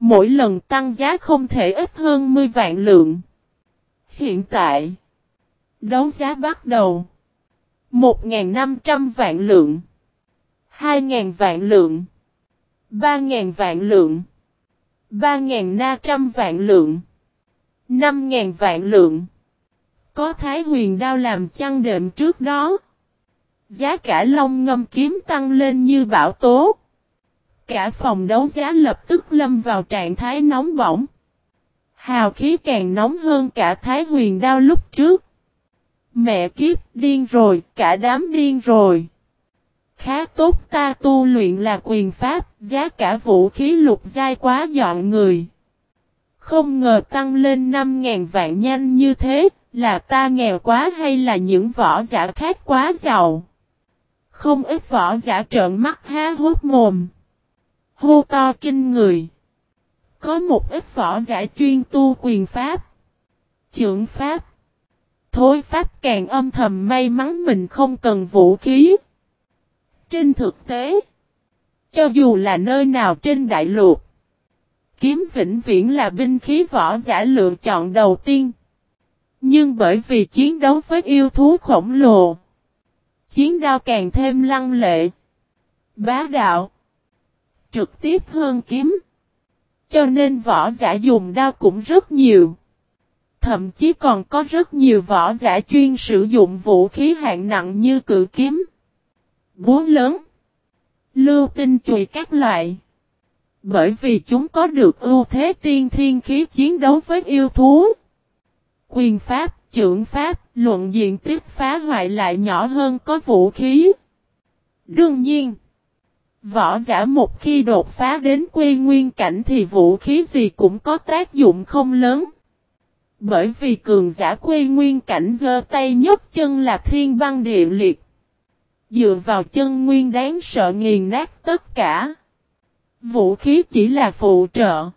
Mỗi lần tăng giá không thể ít hơn 10 vạn lượng. Hiện tại, đấu giá bắt đầu. 1.500 vạn lượng. 2.000 vạn lượng. 3.000 vạn lượng. 3.500 vạn lượng. 5.000 vạn lượng. Có Thái huyền đao làm chăn đệm trước đó. Giá cả long ngâm kiếm tăng lên như bão tố. Cả phòng đấu giá lập tức lâm vào trạng thái nóng bỏng. Hào khí càng nóng hơn cả thái huyền đao lúc trước. Mẹ kiếp điên rồi, cả đám điên rồi. Khá tốt ta tu luyện là quyền pháp, giá cả vũ khí lục giai quá dọn người. Không ngờ tăng lên 5.000 vạn nhanh như thế, là ta nghèo quá hay là những võ giả khác quá giàu. Không ít võ giả trợn mắt há hốt mồm. Hô to kinh người. Có một ít võ giả chuyên tu quyền pháp. Trưởng pháp. Thối pháp càng âm thầm may mắn mình không cần vũ khí. Trên thực tế. Cho dù là nơi nào trên đại lục. Kiếm vĩnh viễn là binh khí võ giả lựa chọn đầu tiên. Nhưng bởi vì chiến đấu với yêu thú khổng lồ. Chiến đao càng thêm lăng lệ. Bá đạo trực tiếp hơn kiếm. Cho nên võ giả dùng đao cũng rất nhiều. Thậm chí còn có rất nhiều võ giả chuyên sử dụng vũ khí hạng nặng như cự kiếm, búa lớn, lưu tinh chùy các loại. Bởi vì chúng có được ưu thế tiên thiên khí chiến đấu với yêu thú. Quyền pháp, trưởng pháp, luận diện tích phá hoại lại nhỏ hơn có vũ khí. Đương nhiên, Võ giả một khi đột phá đến quy nguyên cảnh thì vũ khí gì cũng có tác dụng không lớn. Bởi vì cường giả quy nguyên cảnh giơ tay nhấc chân là thiên băng địa liệt. Dựa vào chân nguyên đáng sợ nghiền nát tất cả. Vũ khí chỉ là phụ trợ.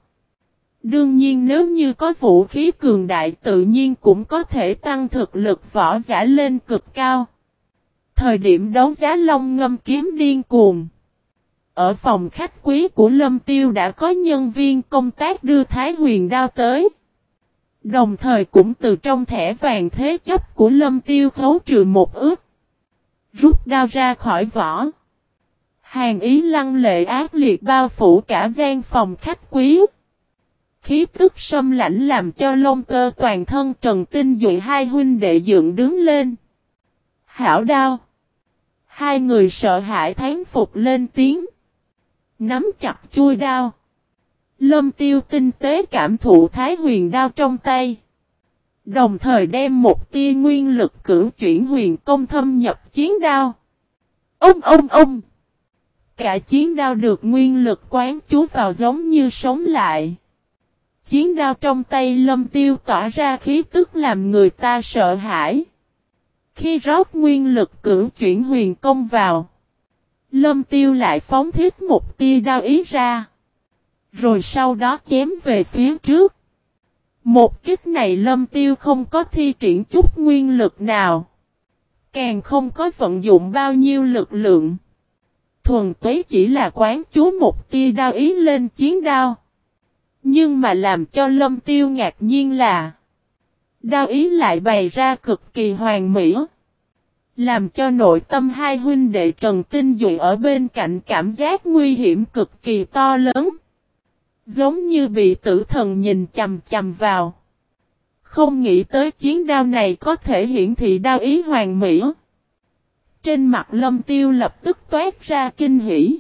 Đương nhiên nếu như có vũ khí cường đại tự nhiên cũng có thể tăng thực lực võ giả lên cực cao. Thời điểm đấu giá long ngâm kiếm điên cuồng. Ở phòng khách quý của Lâm Tiêu đã có nhân viên công tác đưa Thái Huyền đao tới. Đồng thời cũng từ trong thẻ vàng thế chấp của Lâm Tiêu khấu trừ một ước. Rút đao ra khỏi vỏ. Hàng ý lăng lệ ác liệt bao phủ cả gian phòng khách quý. Khí tức sâm lãnh làm cho lông tơ toàn thân Trần Tinh Dụy hai huynh đệ dựng đứng lên. Hảo đao. Hai người sợ hãi thán phục lên tiếng. Nắm chặt chui đao. Lâm tiêu tinh tế cảm thụ thái huyền đao trong tay. Đồng thời đem một tia nguyên lực cử chuyển huyền công thâm nhập chiến đao. Ông ông ông. Cả chiến đao được nguyên lực quán chú vào giống như sống lại. Chiến đao trong tay lâm tiêu tỏa ra khí tức làm người ta sợ hãi. Khi rót nguyên lực cử chuyển huyền công vào. Lâm tiêu lại phóng thiết một tia đao ý ra. Rồi sau đó chém về phía trước. Một kích này lâm tiêu không có thi triển chút nguyên lực nào. Càng không có vận dụng bao nhiêu lực lượng. Thuần tuế chỉ là quán chú một tia đao ý lên chiến đao. Nhưng mà làm cho lâm tiêu ngạc nhiên là. Đao ý lại bày ra cực kỳ hoàn mỹ. Làm cho nội tâm hai huynh đệ Trần Tinh Dụy ở bên cạnh cảm giác nguy hiểm cực kỳ to lớn. Giống như bị tử thần nhìn chầm chầm vào. Không nghĩ tới chiến đao này có thể hiển thị đao ý hoàn mỹ. Trên mặt lâm tiêu lập tức toát ra kinh hỉ.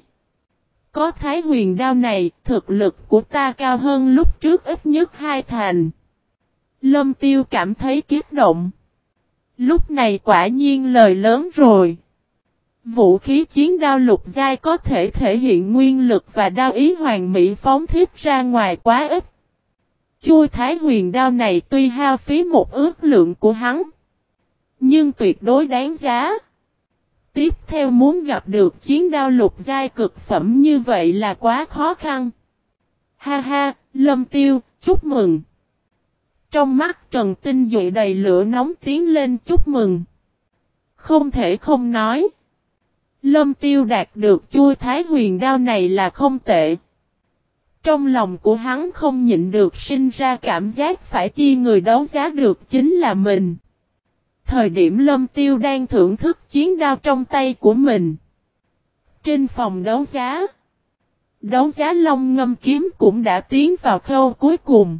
Có thái huyền đao này, thực lực của ta cao hơn lúc trước ít nhất hai thành. Lâm tiêu cảm thấy kiếp động. Lúc này quả nhiên lời lớn rồi. Vũ khí chiến đao lục giai có thể thể hiện nguyên lực và đao ý hoàng mỹ phóng thiết ra ngoài quá ít. Chui thái huyền đao này tuy hao phí một ước lượng của hắn. Nhưng tuyệt đối đáng giá. Tiếp theo muốn gặp được chiến đao lục giai cực phẩm như vậy là quá khó khăn. Ha ha, lâm tiêu, chúc mừng. Trong mắt Trần Tinh Duệ đầy lửa nóng tiến lên chúc mừng. Không thể không nói. Lâm tiêu đạt được chui thái huyền đao này là không tệ. Trong lòng của hắn không nhịn được sinh ra cảm giác phải chi người đấu giá được chính là mình. Thời điểm lâm tiêu đang thưởng thức chiến đao trong tay của mình. Trên phòng đấu giá. Đấu giá long ngâm kiếm cũng đã tiến vào khâu cuối cùng.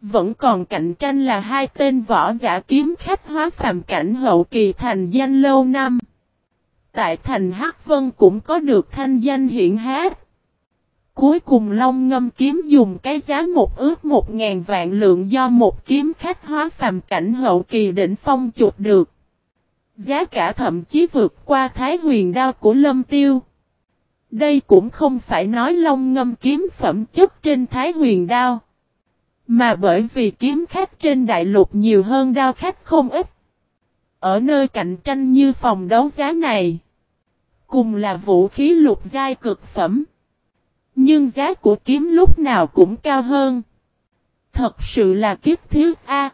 Vẫn còn cạnh tranh là hai tên võ giả kiếm khách hóa phàm cảnh hậu kỳ thành danh lâu năm. Tại thành Hắc Vân cũng có được thanh danh hiển hát. Cuối cùng Long Ngâm kiếm dùng cái giá một ước một ngàn vạn lượng do một kiếm khách hóa phàm cảnh hậu kỳ đỉnh phong chụp được. Giá cả thậm chí vượt qua thái huyền đao của Lâm Tiêu. Đây cũng không phải nói Long Ngâm kiếm phẩm chất trên thái huyền đao. Mà bởi vì kiếm khách trên đại lục nhiều hơn đao khách không ít. Ở nơi cạnh tranh như phòng đấu giá này. Cùng là vũ khí lục giai cực phẩm. Nhưng giá của kiếm lúc nào cũng cao hơn. Thật sự là kiếp thiếu A.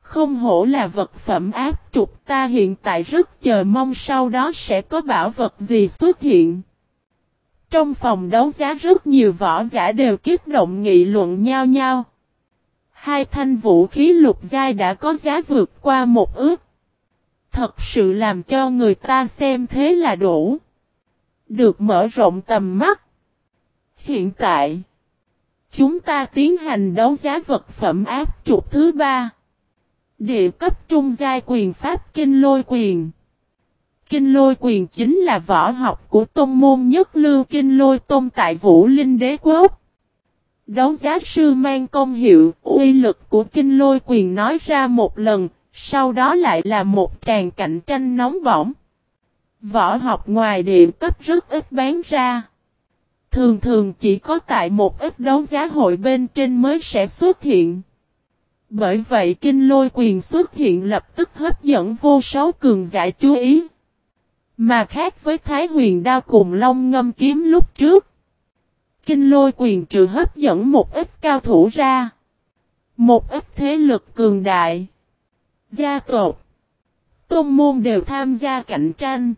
Không hổ là vật phẩm áp trục ta hiện tại rất chờ mong sau đó sẽ có bảo vật gì xuất hiện. Trong phòng đấu giá rất nhiều võ giả đều kích động nghị luận nhau nhau. Hai thanh vũ khí lục giai đã có giá vượt qua một ước. Thật sự làm cho người ta xem thế là đủ. Được mở rộng tầm mắt. Hiện tại, chúng ta tiến hành đấu giá vật phẩm áp trục thứ ba. Địa cấp trung giai quyền pháp kinh lôi quyền. Kinh lôi quyền chính là võ học của tôn môn nhất lưu kinh lôi tôn tại Vũ Linh Đế Quốc. Đấu giá sư mang công hiệu, uy lực của kinh lôi quyền nói ra một lần, sau đó lại là một tràng cạnh tranh nóng bỏng. Võ học ngoài địa cấp rất ít bán ra. Thường thường chỉ có tại một ít đấu giá hội bên trên mới sẽ xuất hiện. Bởi vậy kinh lôi quyền xuất hiện lập tức hấp dẫn vô số cường giả chú ý. Mà khác với Thái huyền đao cùng long ngâm kiếm lúc trước. Kinh lôi quyền trừ hấp dẫn một ít cao thủ ra. Một ít thế lực cường đại. Gia tộc. Tôn môn đều tham gia cạnh tranh.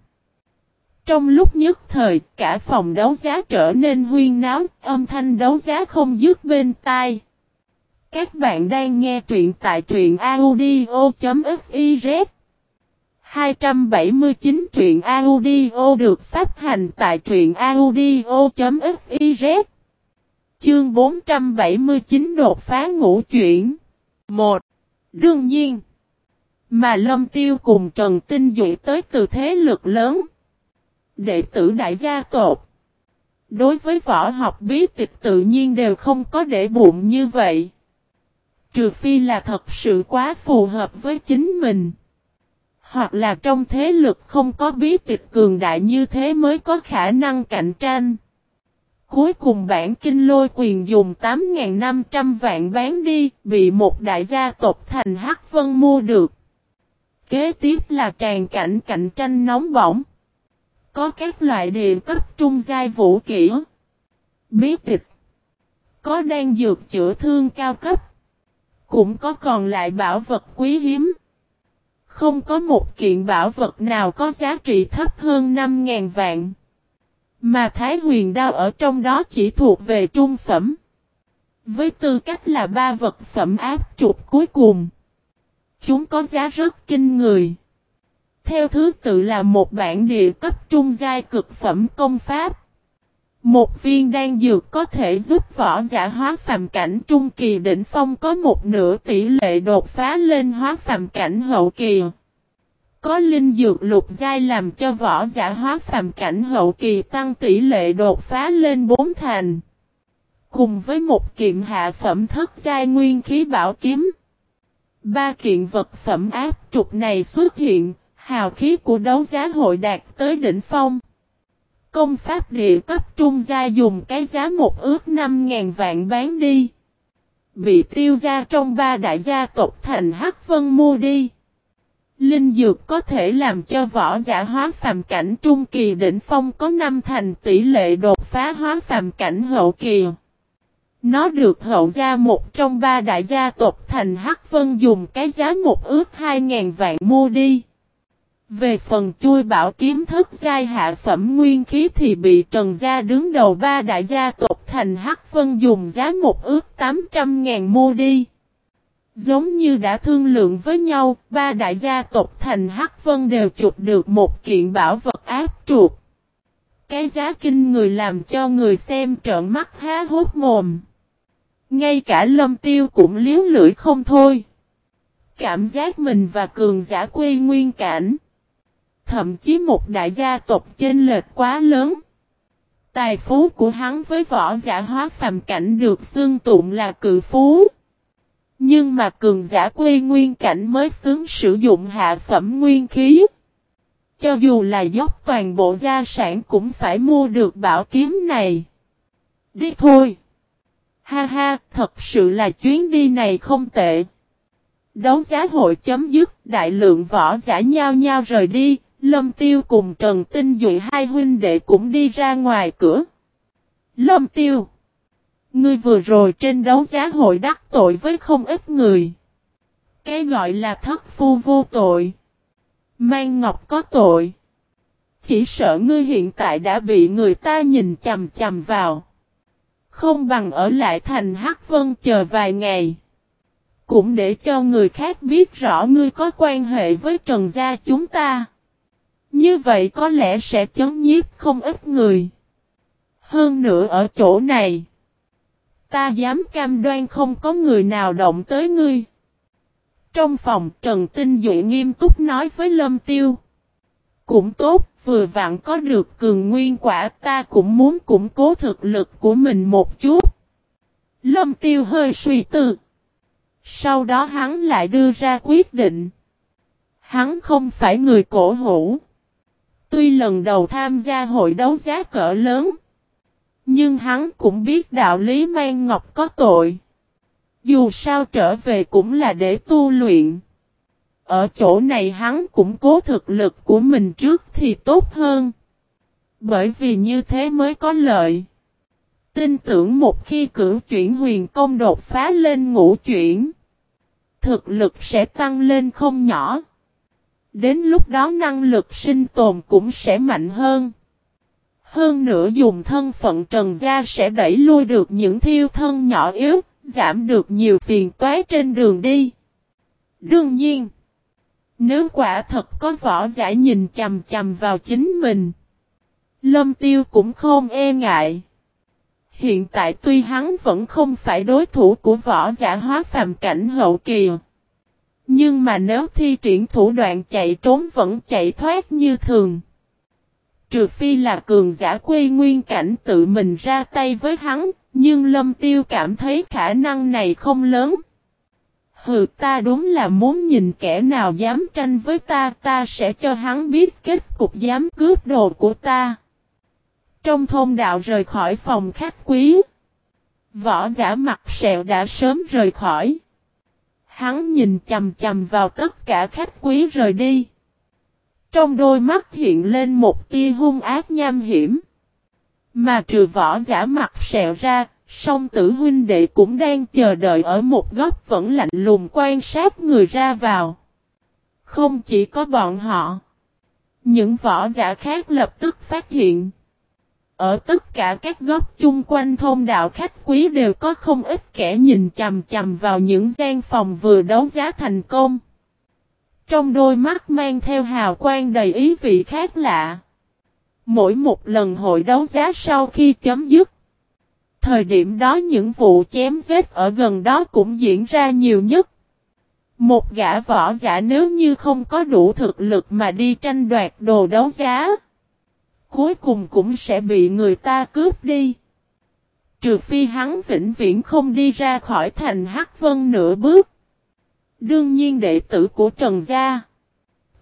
Trong lúc nhất thời, cả phòng đấu giá trở nên huyên náo, âm thanh đấu giá không dứt bên tai. Các bạn đang nghe truyện tại truyện audio.fiz 279 truyện audio được phát hành tại truyện audio.fiz Chương 479 đột phá ngũ chuyển 1. Đương nhiên Mà Lâm Tiêu cùng Trần Tinh Duệ tới từ thế lực lớn Đệ tử đại gia tộc Đối với võ học bí tịch tự nhiên đều không có để bụng như vậy Trừ phi là thật sự quá phù hợp với chính mình. Hoặc là trong thế lực không có bí tịch cường đại như thế mới có khả năng cạnh tranh. Cuối cùng bản kinh lôi quyền dùng 8.500 vạn bán đi, bị một đại gia tộc thành Hắc Vân mua được. Kế tiếp là tràn cảnh cạnh tranh nóng bỏng. Có các loại địa cấp trung giai vũ kỹ. Bí tịch. Có đang dược chữa thương cao cấp. Cũng có còn lại bảo vật quý hiếm. Không có một kiện bảo vật nào có giá trị thấp hơn 5.000 vạn. Mà Thái huyền đao ở trong đó chỉ thuộc về trung phẩm. Với tư cách là ba vật phẩm áp trục cuối cùng. Chúng có giá rất kinh người. Theo thứ tự là một bản địa cấp trung giai cực phẩm công pháp. Một viên đan dược có thể giúp võ giả hóa phàm cảnh trung kỳ đỉnh phong có một nửa tỷ lệ đột phá lên hóa phàm cảnh hậu kỳ. Có linh dược lục giai làm cho võ giả hóa phàm cảnh hậu kỳ tăng tỷ lệ đột phá lên bốn thành. Cùng với một kiện hạ phẩm thất giai nguyên khí bảo kiếm. Ba kiện vật phẩm áp trục này xuất hiện, hào khí của đấu giá hội đạt tới đỉnh phong. Công pháp địa cấp trung gia dùng cái giá một ước 5.000 vạn bán đi. Bị tiêu gia trong ba đại gia tộc thành Hắc Vân mua đi. Linh dược có thể làm cho võ giả hóa phàm cảnh trung kỳ đỉnh phong có năm thành tỷ lệ đột phá hóa phàm cảnh hậu kỳ. Nó được hậu gia một trong ba đại gia tộc thành Hắc Vân dùng cái giá một ước 2.000 vạn mua đi. Về phần chui bảo kiếm thức giai hạ phẩm nguyên khí thì bị Trần Gia đứng đầu ba đại gia tộc thành Hắc Vân dùng giá một ước 800.000 mua đi. Giống như đã thương lượng với nhau, ba đại gia tộc thành Hắc Vân đều chụp được một kiện bảo vật áp chuột. Cái giá kinh người làm cho người xem trợn mắt há hốt mồm. Ngay cả lâm tiêu cũng liếu lưỡi không thôi. Cảm giác mình và cường giả quê nguyên cảnh. Thậm chí một đại gia tộc chênh lệch quá lớn. Tài phú của hắn với võ giả hóa phàm cảnh được xương tụng là cự phú. Nhưng mà cường giả quê nguyên cảnh mới xứng sử dụng hạ phẩm nguyên khí. Cho dù là dốc toàn bộ gia sản cũng phải mua được bảo kiếm này. Đi thôi. Ha ha, thật sự là chuyến đi này không tệ. Đấu giá hội chấm dứt, đại lượng võ giả nhau nhau rời đi, Lâm Tiêu cùng Trần Tinh Duệ hai huynh đệ cũng đi ra ngoài cửa. Lâm Tiêu, Ngươi vừa rồi trên đấu giá hội đắc tội với không ít người. Cái gọi là thất phu vô tội. Mang ngọc có tội. Chỉ sợ ngươi hiện tại đã bị người ta nhìn chầm chầm vào. Không bằng ở lại thành Hắc Vân chờ vài ngày. Cũng để cho người khác biết rõ ngươi có quan hệ với Trần Gia chúng ta. Như vậy có lẽ sẽ chấn nhiếp không ít người. Hơn nữa ở chỗ này. Ta dám cam đoan không có người nào động tới ngươi. Trong phòng Trần Tinh Duệ nghiêm túc nói với Lâm Tiêu. Cũng tốt, vừa vặn có được cường nguyên quả ta cũng muốn củng cố thực lực của mình một chút. Lâm Tiêu hơi suy tư. Sau đó hắn lại đưa ra quyết định. Hắn không phải người cổ hủ. Tuy lần đầu tham gia hội đấu giá cỡ lớn. Nhưng hắn cũng biết đạo lý mang ngọc có tội. Dù sao trở về cũng là để tu luyện. Ở chỗ này hắn cũng cố thực lực của mình trước thì tốt hơn. Bởi vì như thế mới có lợi. Tin tưởng một khi cử chuyển huyền công đột phá lên ngũ chuyển, thực lực sẽ tăng lên không nhỏ. Đến lúc đó năng lực sinh tồn cũng sẽ mạnh hơn. Hơn nữa dùng thân phận trần gia sẽ đẩy lui được những thiêu thân nhỏ yếu, giảm được nhiều phiền toái trên đường đi. Đương nhiên, nếu quả thật có võ giả nhìn chầm chầm vào chính mình, Lâm Tiêu cũng không e ngại. Hiện tại tuy hắn vẫn không phải đối thủ của võ giả hóa phàm cảnh hậu kỳ. Nhưng mà nếu thi triển thủ đoạn chạy trốn vẫn chạy thoát như thường. Trừ phi là cường giả quê nguyên cảnh tự mình ra tay với hắn, nhưng Lâm Tiêu cảm thấy khả năng này không lớn. Hừ ta đúng là muốn nhìn kẻ nào dám tranh với ta, ta sẽ cho hắn biết kết cục dám cướp đồ của ta. Trong thôn đạo rời khỏi phòng khách quý. Võ giả mặt sẹo đã sớm rời khỏi. Hắn nhìn chầm chầm vào tất cả khách quý rời đi. Trong đôi mắt hiện lên một tia hung ác nham hiểm. Mà trừ võ giả mặt sẹo ra, song tử huynh đệ cũng đang chờ đợi ở một góc vẫn lạnh lùng quan sát người ra vào. Không chỉ có bọn họ. Những võ giả khác lập tức phát hiện. Ở tất cả các góc chung quanh thôn đạo khách quý đều có không ít kẻ nhìn chầm chầm vào những gian phòng vừa đấu giá thành công. Trong đôi mắt mang theo hào quang đầy ý vị khác lạ. Mỗi một lần hội đấu giá sau khi chấm dứt. Thời điểm đó những vụ chém giết ở gần đó cũng diễn ra nhiều nhất. Một gã võ giả nếu như không có đủ thực lực mà đi tranh đoạt đồ đấu giá cuối cùng cũng sẽ bị người ta cướp đi. Trừ phi hắn vĩnh viễn không đi ra khỏi thành Hắc Vân nửa bước. Đương nhiên đệ tử của Trần Gia,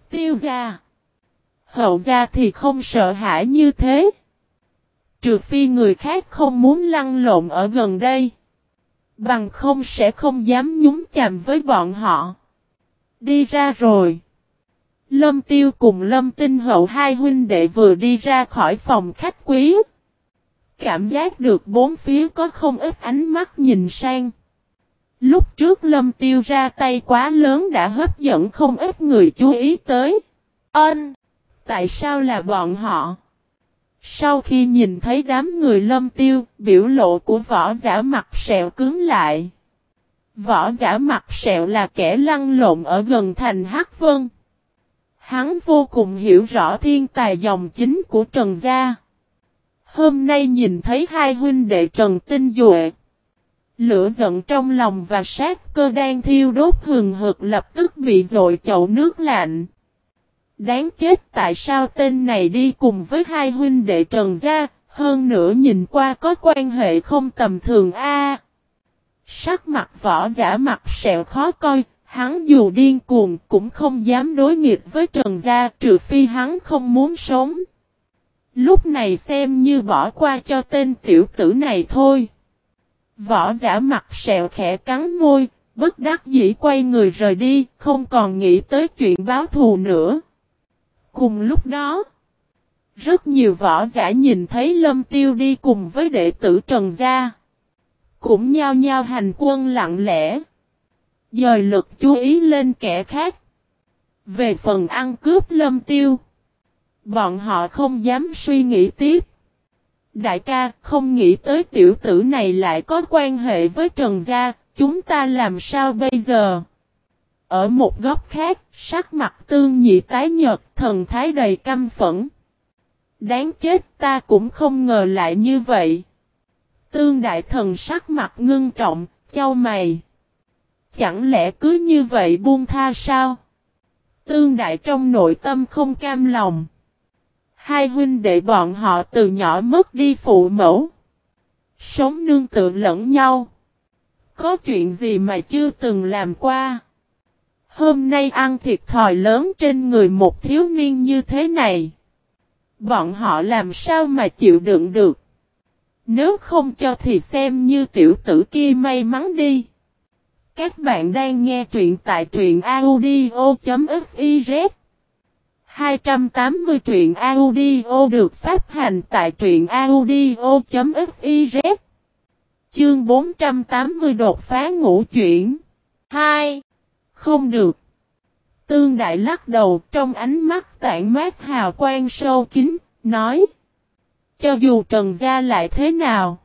Tiêu Gia, Hậu Gia thì không sợ hãi như thế. Trừ phi người khác không muốn lăn lộn ở gần đây. Bằng không sẽ không dám nhúng chàm với bọn họ. Đi ra rồi. Lâm Tiêu cùng Lâm Tinh Hậu hai huynh đệ vừa đi ra khỏi phòng khách quý. Cảm giác được bốn phía có không ít ánh mắt nhìn sang. Lúc trước Lâm Tiêu ra tay quá lớn đã hấp dẫn không ít người chú ý tới. Ân! Tại sao là bọn họ? Sau khi nhìn thấy đám người Lâm Tiêu, biểu lộ của võ giả mặt sẹo cứng lại. Võ giả mặt sẹo là kẻ lăn lộn ở gần thành Hắc Vân. Hắn vô cùng hiểu rõ thiên tài dòng chính của Trần Gia. Hôm nay nhìn thấy hai huynh đệ Trần Tinh Duệ. Lửa giận trong lòng và sát cơ đang thiêu đốt hừng hực lập tức bị dội chậu nước lạnh. Đáng chết tại sao tên này đi cùng với hai huynh đệ Trần Gia, hơn nữa nhìn qua có quan hệ không tầm thường a. Sắc mặt võ giả mặt sẹo khó coi, Hắn dù điên cuồng cũng không dám đối nghịch với Trần Gia trừ phi hắn không muốn sống. Lúc này xem như bỏ qua cho tên tiểu tử này thôi. Võ giả mặt sẹo khẽ cắn môi, bất đắc dĩ quay người rời đi, không còn nghĩ tới chuyện báo thù nữa. Cùng lúc đó, rất nhiều võ giả nhìn thấy Lâm Tiêu đi cùng với đệ tử Trần Gia. Cũng nhao nhao hành quân lặng lẽ dời lực chú ý lên kẻ khác. Về phần ăn cướp lâm tiêu. Bọn họ không dám suy nghĩ tiếp. Đại ca không nghĩ tới tiểu tử này lại có quan hệ với Trần Gia, chúng ta làm sao bây giờ? Ở một góc khác, sắc mặt tương nhị tái nhật, thần thái đầy căm phẫn. Đáng chết ta cũng không ngờ lại như vậy. Tương đại thần sắc mặt ngưng trọng, châu mày. Chẳng lẽ cứ như vậy buông tha sao? Tương đại trong nội tâm không cam lòng. Hai huynh đệ bọn họ từ nhỏ mất đi phụ mẫu. Sống nương tự lẫn nhau. Có chuyện gì mà chưa từng làm qua. Hôm nay ăn thiệt thòi lớn trên người một thiếu niên như thế này. Bọn họ làm sao mà chịu đựng được. Nếu không cho thì xem như tiểu tử kia may mắn đi. Các bạn đang nghe truyện tại truyện audio.fiz 280 truyện audio được phát hành tại truyện audio.fiz Chương 480 đột phá ngũ chuyển. 2. Không được. Tương Đại lắc đầu trong ánh mắt tản mát hào quang sâu kín, nói Cho dù Trần Gia lại thế nào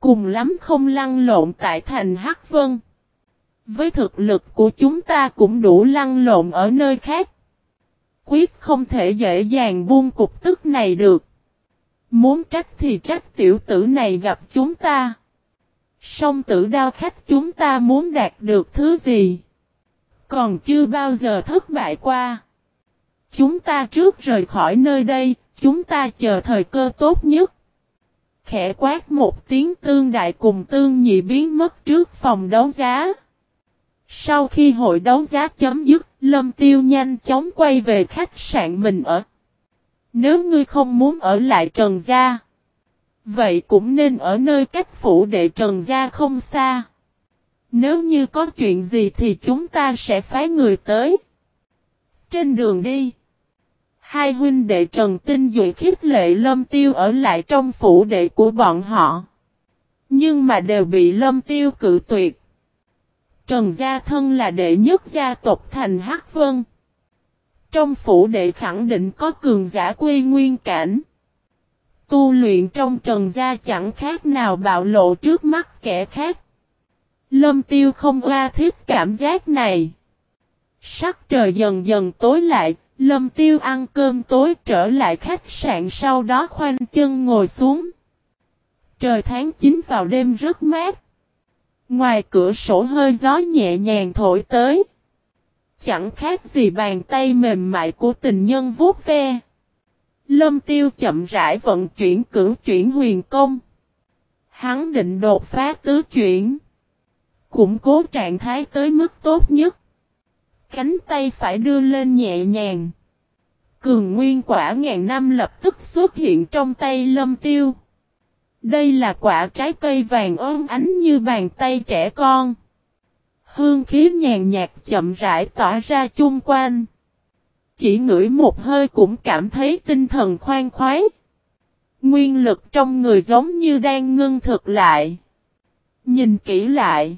Cùng lắm không lăn lộn tại thành Hắc Vân với thực lực của chúng ta cũng đủ lăn lộn ở nơi khác quyết không thể dễ dàng buông cục tức này được. Muốn trách thì trách tiểu tử này gặp chúng ta. Song tử đao khách chúng ta muốn đạt được thứ gì? Còn chưa bao giờ thất bại qua. Chúng ta trước rời khỏi nơi đây, chúng ta chờ thời cơ tốt nhất. Khẽ quát một tiếng tương đại cùng tương nhị biến mất trước phòng đấu giá. Sau khi hội đấu giá chấm dứt, Lâm Tiêu nhanh chóng quay về khách sạn mình ở. Nếu ngươi không muốn ở lại Trần Gia, vậy cũng nên ở nơi cách phủ đệ Trần Gia không xa. Nếu như có chuyện gì thì chúng ta sẽ phái người tới. Trên đường đi, hai huynh đệ Trần Tinh Duệ khiết lệ Lâm Tiêu ở lại trong phủ đệ của bọn họ. Nhưng mà đều bị Lâm Tiêu cự tuyệt. Trần Gia Thân là đệ nhất gia tộc thành Hắc Vân. Trong phủ đệ khẳng định có cường giả quy nguyên cảnh. Tu luyện trong Trần Gia chẳng khác nào bạo lộ trước mắt kẻ khác. Lâm Tiêu không oa thiết cảm giác này. Sắc trời dần dần tối lại, Lâm Tiêu ăn cơm tối trở lại khách sạn sau đó khoanh chân ngồi xuống. Trời tháng 9 vào đêm rất mát. Ngoài cửa sổ hơi gió nhẹ nhàng thổi tới. Chẳng khác gì bàn tay mềm mại của tình nhân vuốt ve. Lâm tiêu chậm rãi vận chuyển cửu chuyển huyền công. Hắn định đột phá tứ chuyển. Củng cố trạng thái tới mức tốt nhất. Cánh tay phải đưa lên nhẹ nhàng. Cường nguyên quả ngàn năm lập tức xuất hiện trong tay lâm tiêu. Đây là quả trái cây vàng ôm ánh như bàn tay trẻ con. Hương khí nhàn nhạt chậm rãi tỏa ra chung quanh. Chỉ ngửi một hơi cũng cảm thấy tinh thần khoan khoái. Nguyên lực trong người giống như đang ngưng thực lại. Nhìn kỹ lại.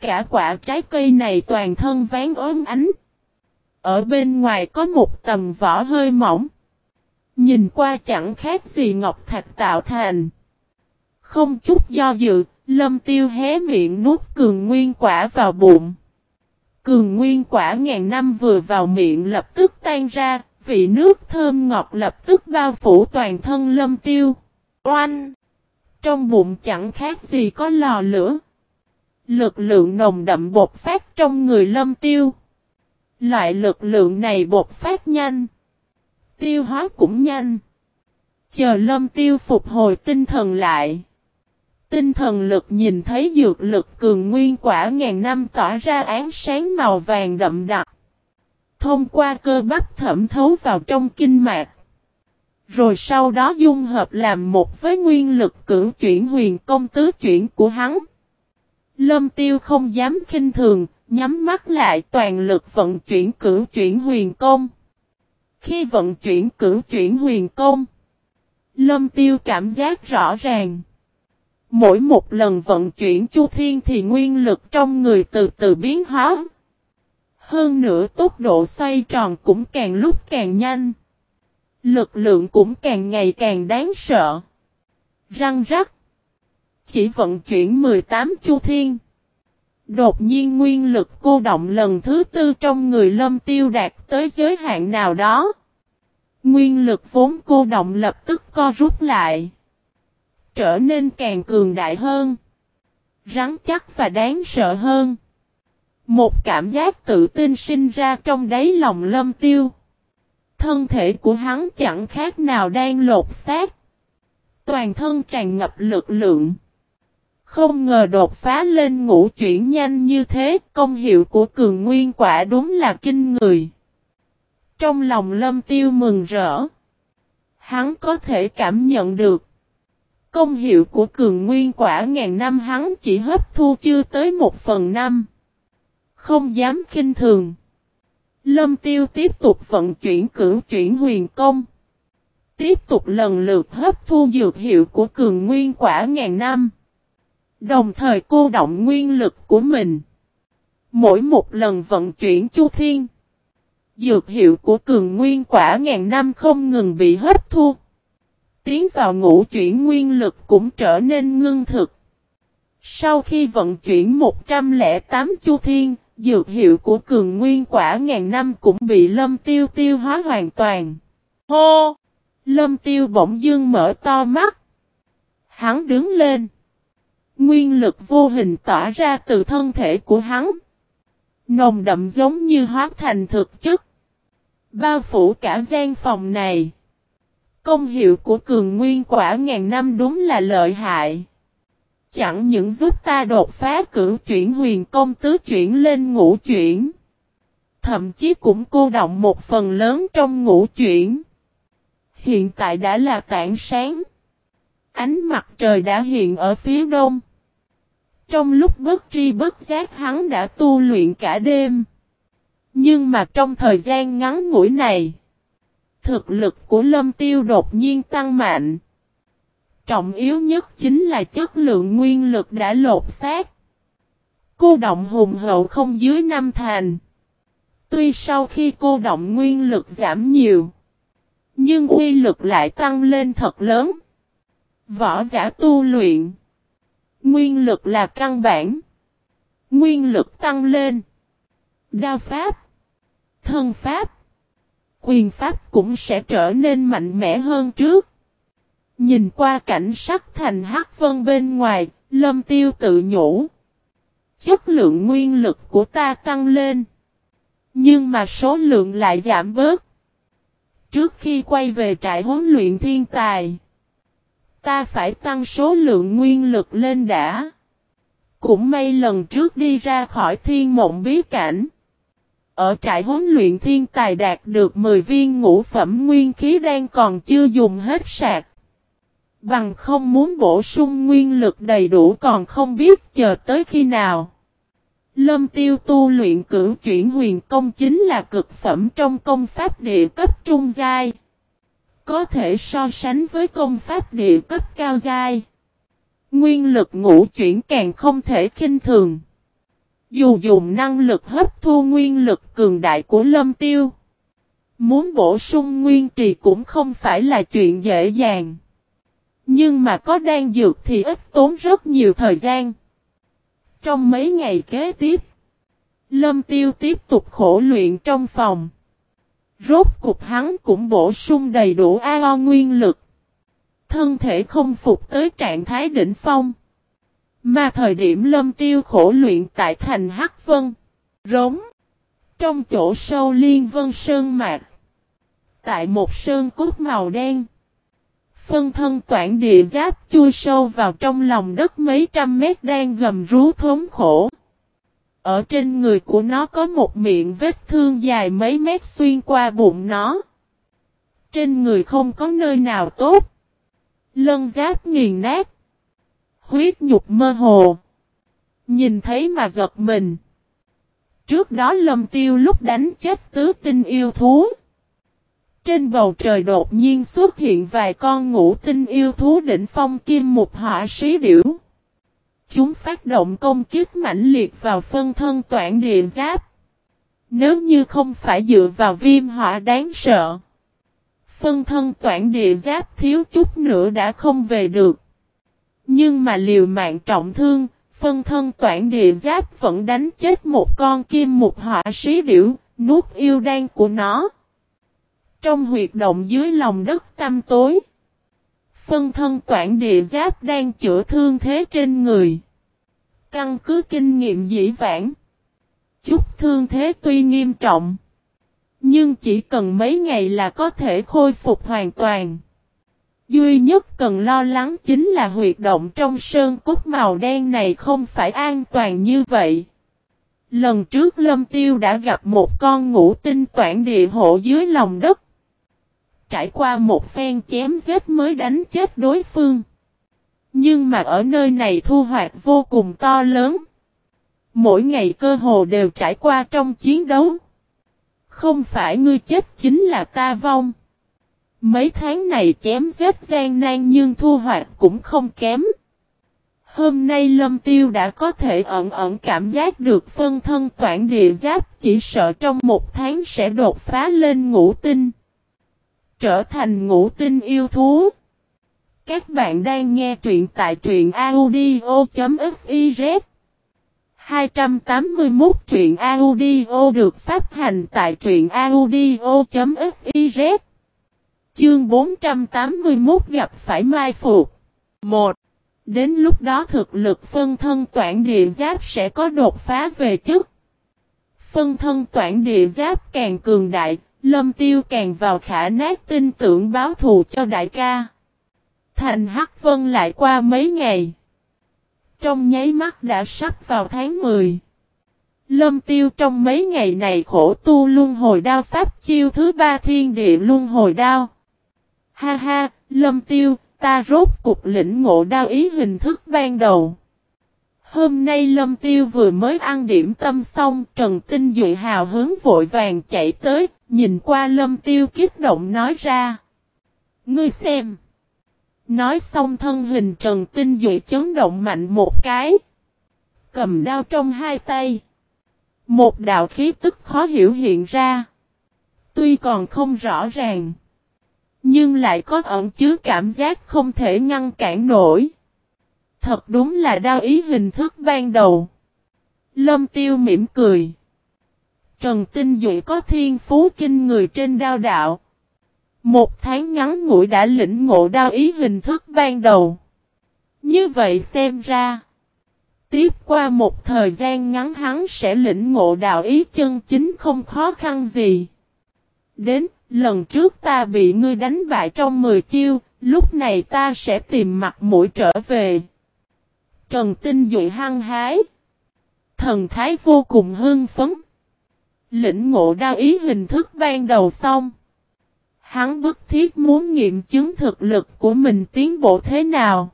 Cả quả trái cây này toàn thân ván ốm ánh. Ở bên ngoài có một tầm vỏ hơi mỏng. Nhìn qua chẳng khác gì ngọc thạch tạo thành. Không chút do dự, lâm tiêu hé miệng nuốt cường nguyên quả vào bụng. Cường nguyên quả ngàn năm vừa vào miệng lập tức tan ra, vị nước thơm ngọt lập tức bao phủ toàn thân lâm tiêu. Oanh! Trong bụng chẳng khác gì có lò lửa. Lực lượng nồng đậm bột phát trong người lâm tiêu. Loại lực lượng này bột phát nhanh. Tiêu hóa cũng nhanh. Chờ lâm tiêu phục hồi tinh thần lại. Tinh thần lực nhìn thấy dược lực cường nguyên quả ngàn năm tỏa ra ánh sáng màu vàng đậm đặc. Thông qua cơ bắp thẩm thấu vào trong kinh mạch. Rồi sau đó dung hợp làm một với nguyên lực cử chuyển huyền công tứ chuyển của hắn. Lâm tiêu không dám khinh thường, nhắm mắt lại toàn lực vận chuyển cử chuyển huyền công. Khi vận chuyển cử chuyển huyền công, Lâm tiêu cảm giác rõ ràng. Mỗi một lần vận chuyển chu thiên thì nguyên lực trong người từ từ biến hóa. Hơn nữa tốc độ xoay tròn cũng càng lúc càng nhanh. Lực lượng cũng càng ngày càng đáng sợ. Răng rắc. Chỉ vận chuyển 18 chu thiên. Đột nhiên nguyên lực cô động lần thứ tư trong người lâm tiêu đạt tới giới hạn nào đó. Nguyên lực vốn cô động lập tức co rút lại trở nên càng cường đại hơn. Rắn chắc và đáng sợ hơn. Một cảm giác tự tin sinh ra trong đáy lòng lâm tiêu. Thân thể của hắn chẳng khác nào đang lột xác. Toàn thân tràn ngập lực lượng. Không ngờ đột phá lên ngũ chuyển nhanh như thế, công hiệu của cường nguyên quả đúng là kinh người. Trong lòng lâm tiêu mừng rỡ. Hắn có thể cảm nhận được. Công hiệu của cường nguyên quả ngàn năm hắn chỉ hấp thu chưa tới một phần năm. Không dám kinh thường. Lâm tiêu tiếp tục vận chuyển cửu chuyển huyền công. Tiếp tục lần lượt hấp thu dược hiệu của cường nguyên quả ngàn năm. Đồng thời cô động nguyên lực của mình. Mỗi một lần vận chuyển chu thiên. Dược hiệu của cường nguyên quả ngàn năm không ngừng bị hấp thu. Tiến vào ngũ chuyển nguyên lực cũng trở nên ngưng thực. Sau khi vận chuyển 108 chu thiên, dược hiệu của cường nguyên quả ngàn năm cũng bị lâm tiêu tiêu hóa hoàn toàn. Hô! Lâm tiêu bỗng dương mở to mắt. Hắn đứng lên. Nguyên lực vô hình tỏa ra từ thân thể của hắn. Nồng đậm giống như hóa thành thực chất. Bao phủ cả gian phòng này. Công hiệu của cường nguyên quả ngàn năm đúng là lợi hại. Chẳng những giúp ta đột phá cử chuyển huyền công tứ chuyển lên ngũ chuyển. Thậm chí cũng cô động một phần lớn trong ngũ chuyển. Hiện tại đã là tảng sáng. Ánh mặt trời đã hiện ở phía đông. Trong lúc bất tri bất giác hắn đã tu luyện cả đêm. Nhưng mà trong thời gian ngắn ngủi này, thực lực của lâm tiêu đột nhiên tăng mạnh. Trọng yếu nhất chính là chất lượng nguyên lực đã lột xác. Cô động hùng hậu không dưới năm thành. Tuy sau khi cô động nguyên lực giảm nhiều, nhưng uy lực lại tăng lên thật lớn. Võ giả tu luyện. Nguyên lực là căn bản. Nguyên lực tăng lên. Đao pháp. Thân pháp. Quyền pháp cũng sẽ trở nên mạnh mẽ hơn trước. Nhìn qua cảnh sắc thành hắc vân bên ngoài, lâm tiêu tự nhủ. Chất lượng nguyên lực của ta tăng lên. Nhưng mà số lượng lại giảm bớt. Trước khi quay về trại huấn luyện thiên tài, ta phải tăng số lượng nguyên lực lên đã. Cũng may lần trước đi ra khỏi thiên mộng bí cảnh. Ở trại huấn luyện thiên tài đạt được 10 viên ngũ phẩm nguyên khí đang còn chưa dùng hết sạc. Bằng không muốn bổ sung nguyên lực đầy đủ còn không biết chờ tới khi nào. Lâm tiêu tu luyện cửu chuyển huyền công chính là cực phẩm trong công pháp địa cấp trung giai. Có thể so sánh với công pháp địa cấp cao giai. Nguyên lực ngũ chuyển càng không thể khinh thường. Dù dùng năng lực hấp thu nguyên lực cường đại của lâm tiêu. Muốn bổ sung nguyên trì cũng không phải là chuyện dễ dàng. Nhưng mà có đang dược thì ít tốn rất nhiều thời gian. Trong mấy ngày kế tiếp, Lâm Tiêu tiếp tục khổ luyện trong phòng. Rốt cục hắn cũng bổ sung đầy đủ AO nguyên lực. Thân thể không phục tới trạng thái đỉnh phong. Mà thời điểm lâm tiêu khổ luyện tại thành Hắc Vân. Rống. Trong chỗ sâu liên vân sơn mạc. Tại một sơn cốt màu đen. Phân thân toản địa giáp chui sâu vào trong lòng đất mấy trăm mét đang gầm rú thống khổ. Ở trên người của nó có một miệng vết thương dài mấy mét xuyên qua bụng nó. Trên người không có nơi nào tốt. Lân giáp nghiền nát. Huyết nhục mơ hồ. Nhìn thấy mà giật mình. Trước đó lâm tiêu lúc đánh chết tứ tinh yêu thú. Trên bầu trời đột nhiên xuất hiện vài con ngũ tinh yêu thú đỉnh phong kim mục hỏa sĩ điểu. Chúng phát động công kích mãnh liệt vào phân thân toản địa giáp. Nếu như không phải dựa vào viêm hỏa đáng sợ. Phân thân toản địa giáp thiếu chút nữa đã không về được. Nhưng mà liều mạng trọng thương, phân thân toản địa giáp vẫn đánh chết một con kim mục hỏa sĩ điểu, nuốt yêu đan của nó. Trong huyệt động dưới lòng đất tăm tối. Phân thân toản địa giáp đang chữa thương thế trên người. Căn cứ kinh nghiệm dĩ vãng. Chút thương thế tuy nghiêm trọng. Nhưng chỉ cần mấy ngày là có thể khôi phục hoàn toàn. Duy nhất cần lo lắng chính là huyệt động trong sơn cốt màu đen này không phải an toàn như vậy. Lần trước Lâm Tiêu đã gặp một con ngũ tinh toản địa hộ dưới lòng đất trải qua một phen chém giết mới đánh chết đối phương. Nhưng mà ở nơi này thu hoạch vô cùng to lớn. Mỗi ngày cơ hồ đều trải qua trong chiến đấu. Không phải ngươi chết chính là ta vong. Mấy tháng này chém giết gian nan nhưng thu hoạch cũng không kém. Hôm nay Lâm Tiêu đã có thể ẩn ẩn cảm giác được phân thân toản địa giáp chỉ sợ trong một tháng sẽ đột phá lên ngũ tinh. Trở thành ngũ tinh yêu thú. Các bạn đang nghe truyện tại truyện audio.fiz 281 truyện audio được phát hành tại truyện audio.fiz Chương 481 gặp phải mai phục 1. Đến lúc đó thực lực phân thân toản địa giáp sẽ có đột phá về chức. Phân thân toản địa giáp càng cường đại, lâm tiêu càng vào khả nát tin tưởng báo thù cho đại ca. Thành Hắc Vân lại qua mấy ngày. Trong nháy mắt đã sắp vào tháng 10. Lâm tiêu trong mấy ngày này khổ tu luân hồi đao pháp chiêu thứ ba thiên địa luân hồi đao. Ha ha, lâm tiêu, ta rốt cục lĩnh ngộ đao ý hình thức ban đầu. Hôm nay Lâm Tiêu vừa mới ăn điểm tâm xong, Trần Tinh Duệ hào hứng vội vàng chạy tới, nhìn qua Lâm Tiêu kích động nói ra. Ngươi xem. Nói xong thân hình Trần Tinh Duệ chấn động mạnh một cái. Cầm đao trong hai tay. Một đạo khí tức khó hiểu hiện ra. Tuy còn không rõ ràng. Nhưng lại có ẩn chứa cảm giác không thể ngăn cản nổi. Thật đúng là đao ý hình thức ban đầu. Lâm tiêu mỉm cười. Trần Tinh Duệ có thiên phú kinh người trên đao đạo. Một tháng ngắn ngủi đã lĩnh ngộ đao ý hình thức ban đầu. Như vậy xem ra. Tiếp qua một thời gian ngắn hắn sẽ lĩnh ngộ đạo ý chân chính không khó khăn gì. Đến, lần trước ta bị ngươi đánh bại trong 10 chiêu, lúc này ta sẽ tìm mặt mũi trở về. Trần Tinh Duệ hăng hái. Thần thái vô cùng hưng phấn. Lĩnh ngộ đao ý hình thức ban đầu xong. Hắn bức thiết muốn nghiệm chứng thực lực của mình tiến bộ thế nào.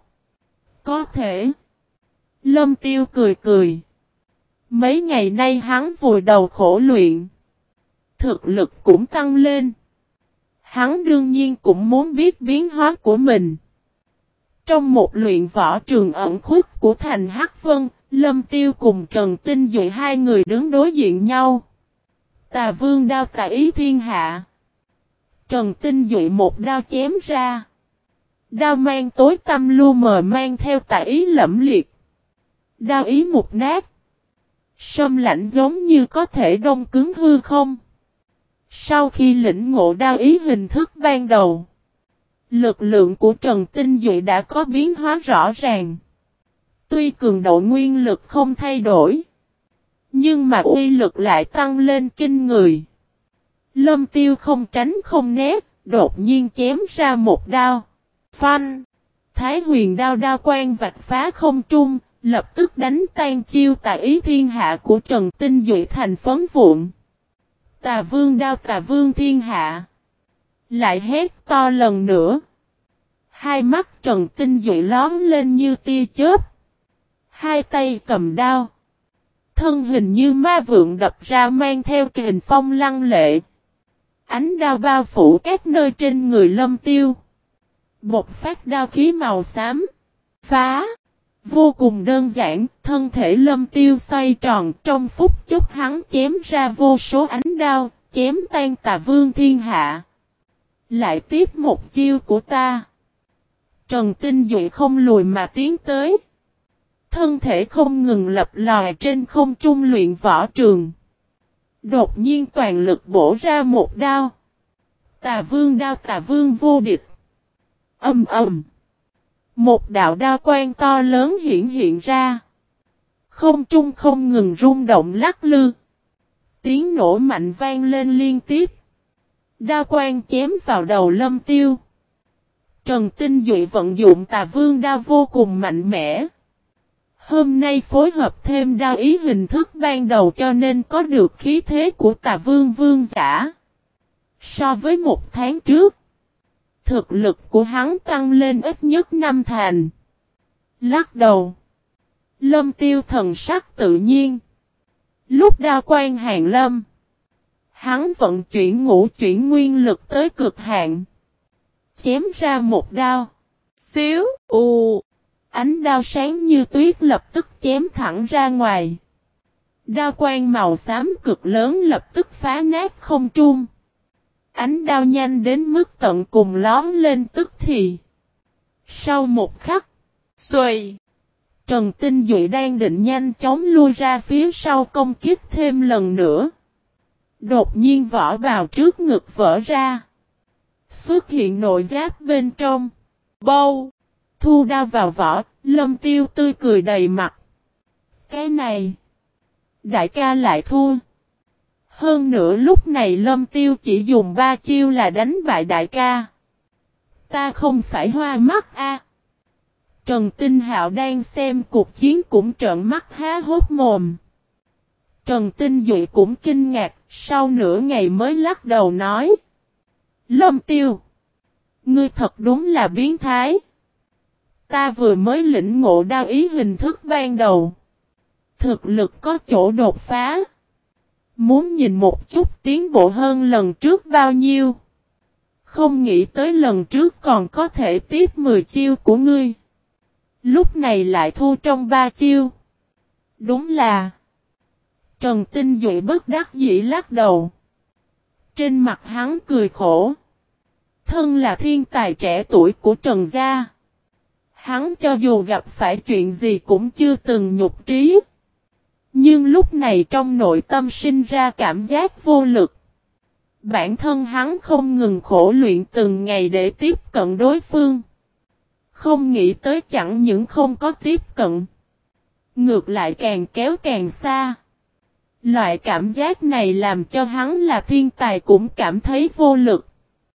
Có thể. Lâm Tiêu cười cười. Mấy ngày nay hắn vùi đầu khổ luyện. Thực lực cũng tăng lên. Hắn đương nhiên cũng muốn biết biến hóa của mình. Trong một luyện võ trường ẩn khuất của thành Hắc Vân, Lâm Tiêu cùng Trần Tinh Duệ hai người đứng đối diện nhau. Tà vương đao tà ý thiên hạ. Trần Tinh Duệ một đao chém ra. Đao mang tối tâm lu mờ mang theo tà ý lẫm liệt. Đao ý một nát. Sâm lạnh giống như có thể đông cứng hư không. Sau khi lĩnh ngộ đao ý hình thức ban đầu. Lực lượng của Trần Tinh Duệ đã có biến hóa rõ ràng. Tuy cường độ nguyên lực không thay đổi. Nhưng mà uy lực lại tăng lên kinh người. Lâm tiêu không tránh không né, đột nhiên chém ra một đao. Phanh! Thái huyền đao đao quan vạch phá không trung, lập tức đánh tan chiêu tại ý thiên hạ của Trần Tinh Duệ thành phấn vụn. Tà vương đao tà vương thiên hạ. Lại hét to lần nữa. Hai mắt Trần Tinh dụy lón lên như tia chớp. Hai tay cầm đao. Thân hình như ma vượng đập ra mang theo kình phong lăng lệ. Ánh đao bao phủ các nơi trên người lâm tiêu. Một phát đao khí màu xám. Phá. Vô cùng đơn giản, thân thể lâm tiêu xoay tròn trong phút chốc hắn chém ra vô số ánh đao, chém tan tà vương thiên hạ. Lại tiếp một chiêu của ta. Trần Tinh Duệ không lùi mà tiến tới. Thân thể không ngừng lập lòi trên không trung luyện võ trường. Đột nhiên toàn lực bổ ra một đao. Tà vương đao tà vương vô địch. Âm ầm. Một đạo đao quan to lớn hiện hiện ra. Không trung không ngừng rung động lắc lư. Tiếng nổ mạnh vang lên liên tiếp. Đao quan chém vào đầu lâm tiêu. Trần Tinh Duệ vận dụng tà vương đao vô cùng mạnh mẽ. Hôm nay phối hợp thêm đao ý hình thức ban đầu cho nên có được khí thế của tà vương vương giả. So với một tháng trước, thực lực của hắn tăng lên ít nhất năm thành. Lắc đầu. Lâm tiêu thần sắc tự nhiên. Lúc đa quan hàng lâm. Hắn vận chuyển ngũ chuyển nguyên lực tới cực hạn. Chém ra một đao. Xíu, u. Ánh đao sáng như tuyết lập tức chém thẳng ra ngoài. Đao quang màu xám cực lớn lập tức phá nát không trung. Ánh đao nhanh đến mức tận cùng lón lên tức thì. Sau một khắc, xuôi. Trần Tinh Duệ đang định nhanh chóng lui ra phía sau công kích thêm lần nữa. Đột nhiên vỏ bào trước ngực vỡ ra. Xuất hiện nội giáp bên trong. Bâu. Thu đao vào vỏ, lâm tiêu tươi cười đầy mặt. Cái này. Đại ca lại thua. Hơn nữa lúc này lâm tiêu chỉ dùng ba chiêu là đánh bại đại ca. Ta không phải hoa mắt a. Trần Tinh Hạo đang xem cuộc chiến cũng trợn mắt há hốt mồm. Trần Tinh Duệ cũng kinh ngạc, sau nửa ngày mới lắc đầu nói. Lâm Tiêu! Ngươi thật đúng là biến thái. Ta vừa mới lĩnh ngộ đao ý hình thức ban đầu. Thực lực có chỗ đột phá. Muốn nhìn một chút tiến bộ hơn lần trước bao nhiêu. Không nghĩ tới lần trước còn có thể tiếp 10 chiêu của ngươi. Lúc này lại thu trong ba chiêu. Đúng là. Trần Tinh Duệ bất đắc dĩ lắc đầu. Trên mặt hắn cười khổ. Thân là thiên tài trẻ tuổi của Trần Gia. Hắn cho dù gặp phải chuyện gì cũng chưa từng nhục trí. Nhưng lúc này trong nội tâm sinh ra cảm giác vô lực. Bản thân hắn không ngừng khổ luyện từng ngày để tiếp cận đối phương. Không nghĩ tới chẳng những không có tiếp cận. Ngược lại càng kéo càng xa. Loại cảm giác này làm cho hắn là thiên tài cũng cảm thấy vô lực.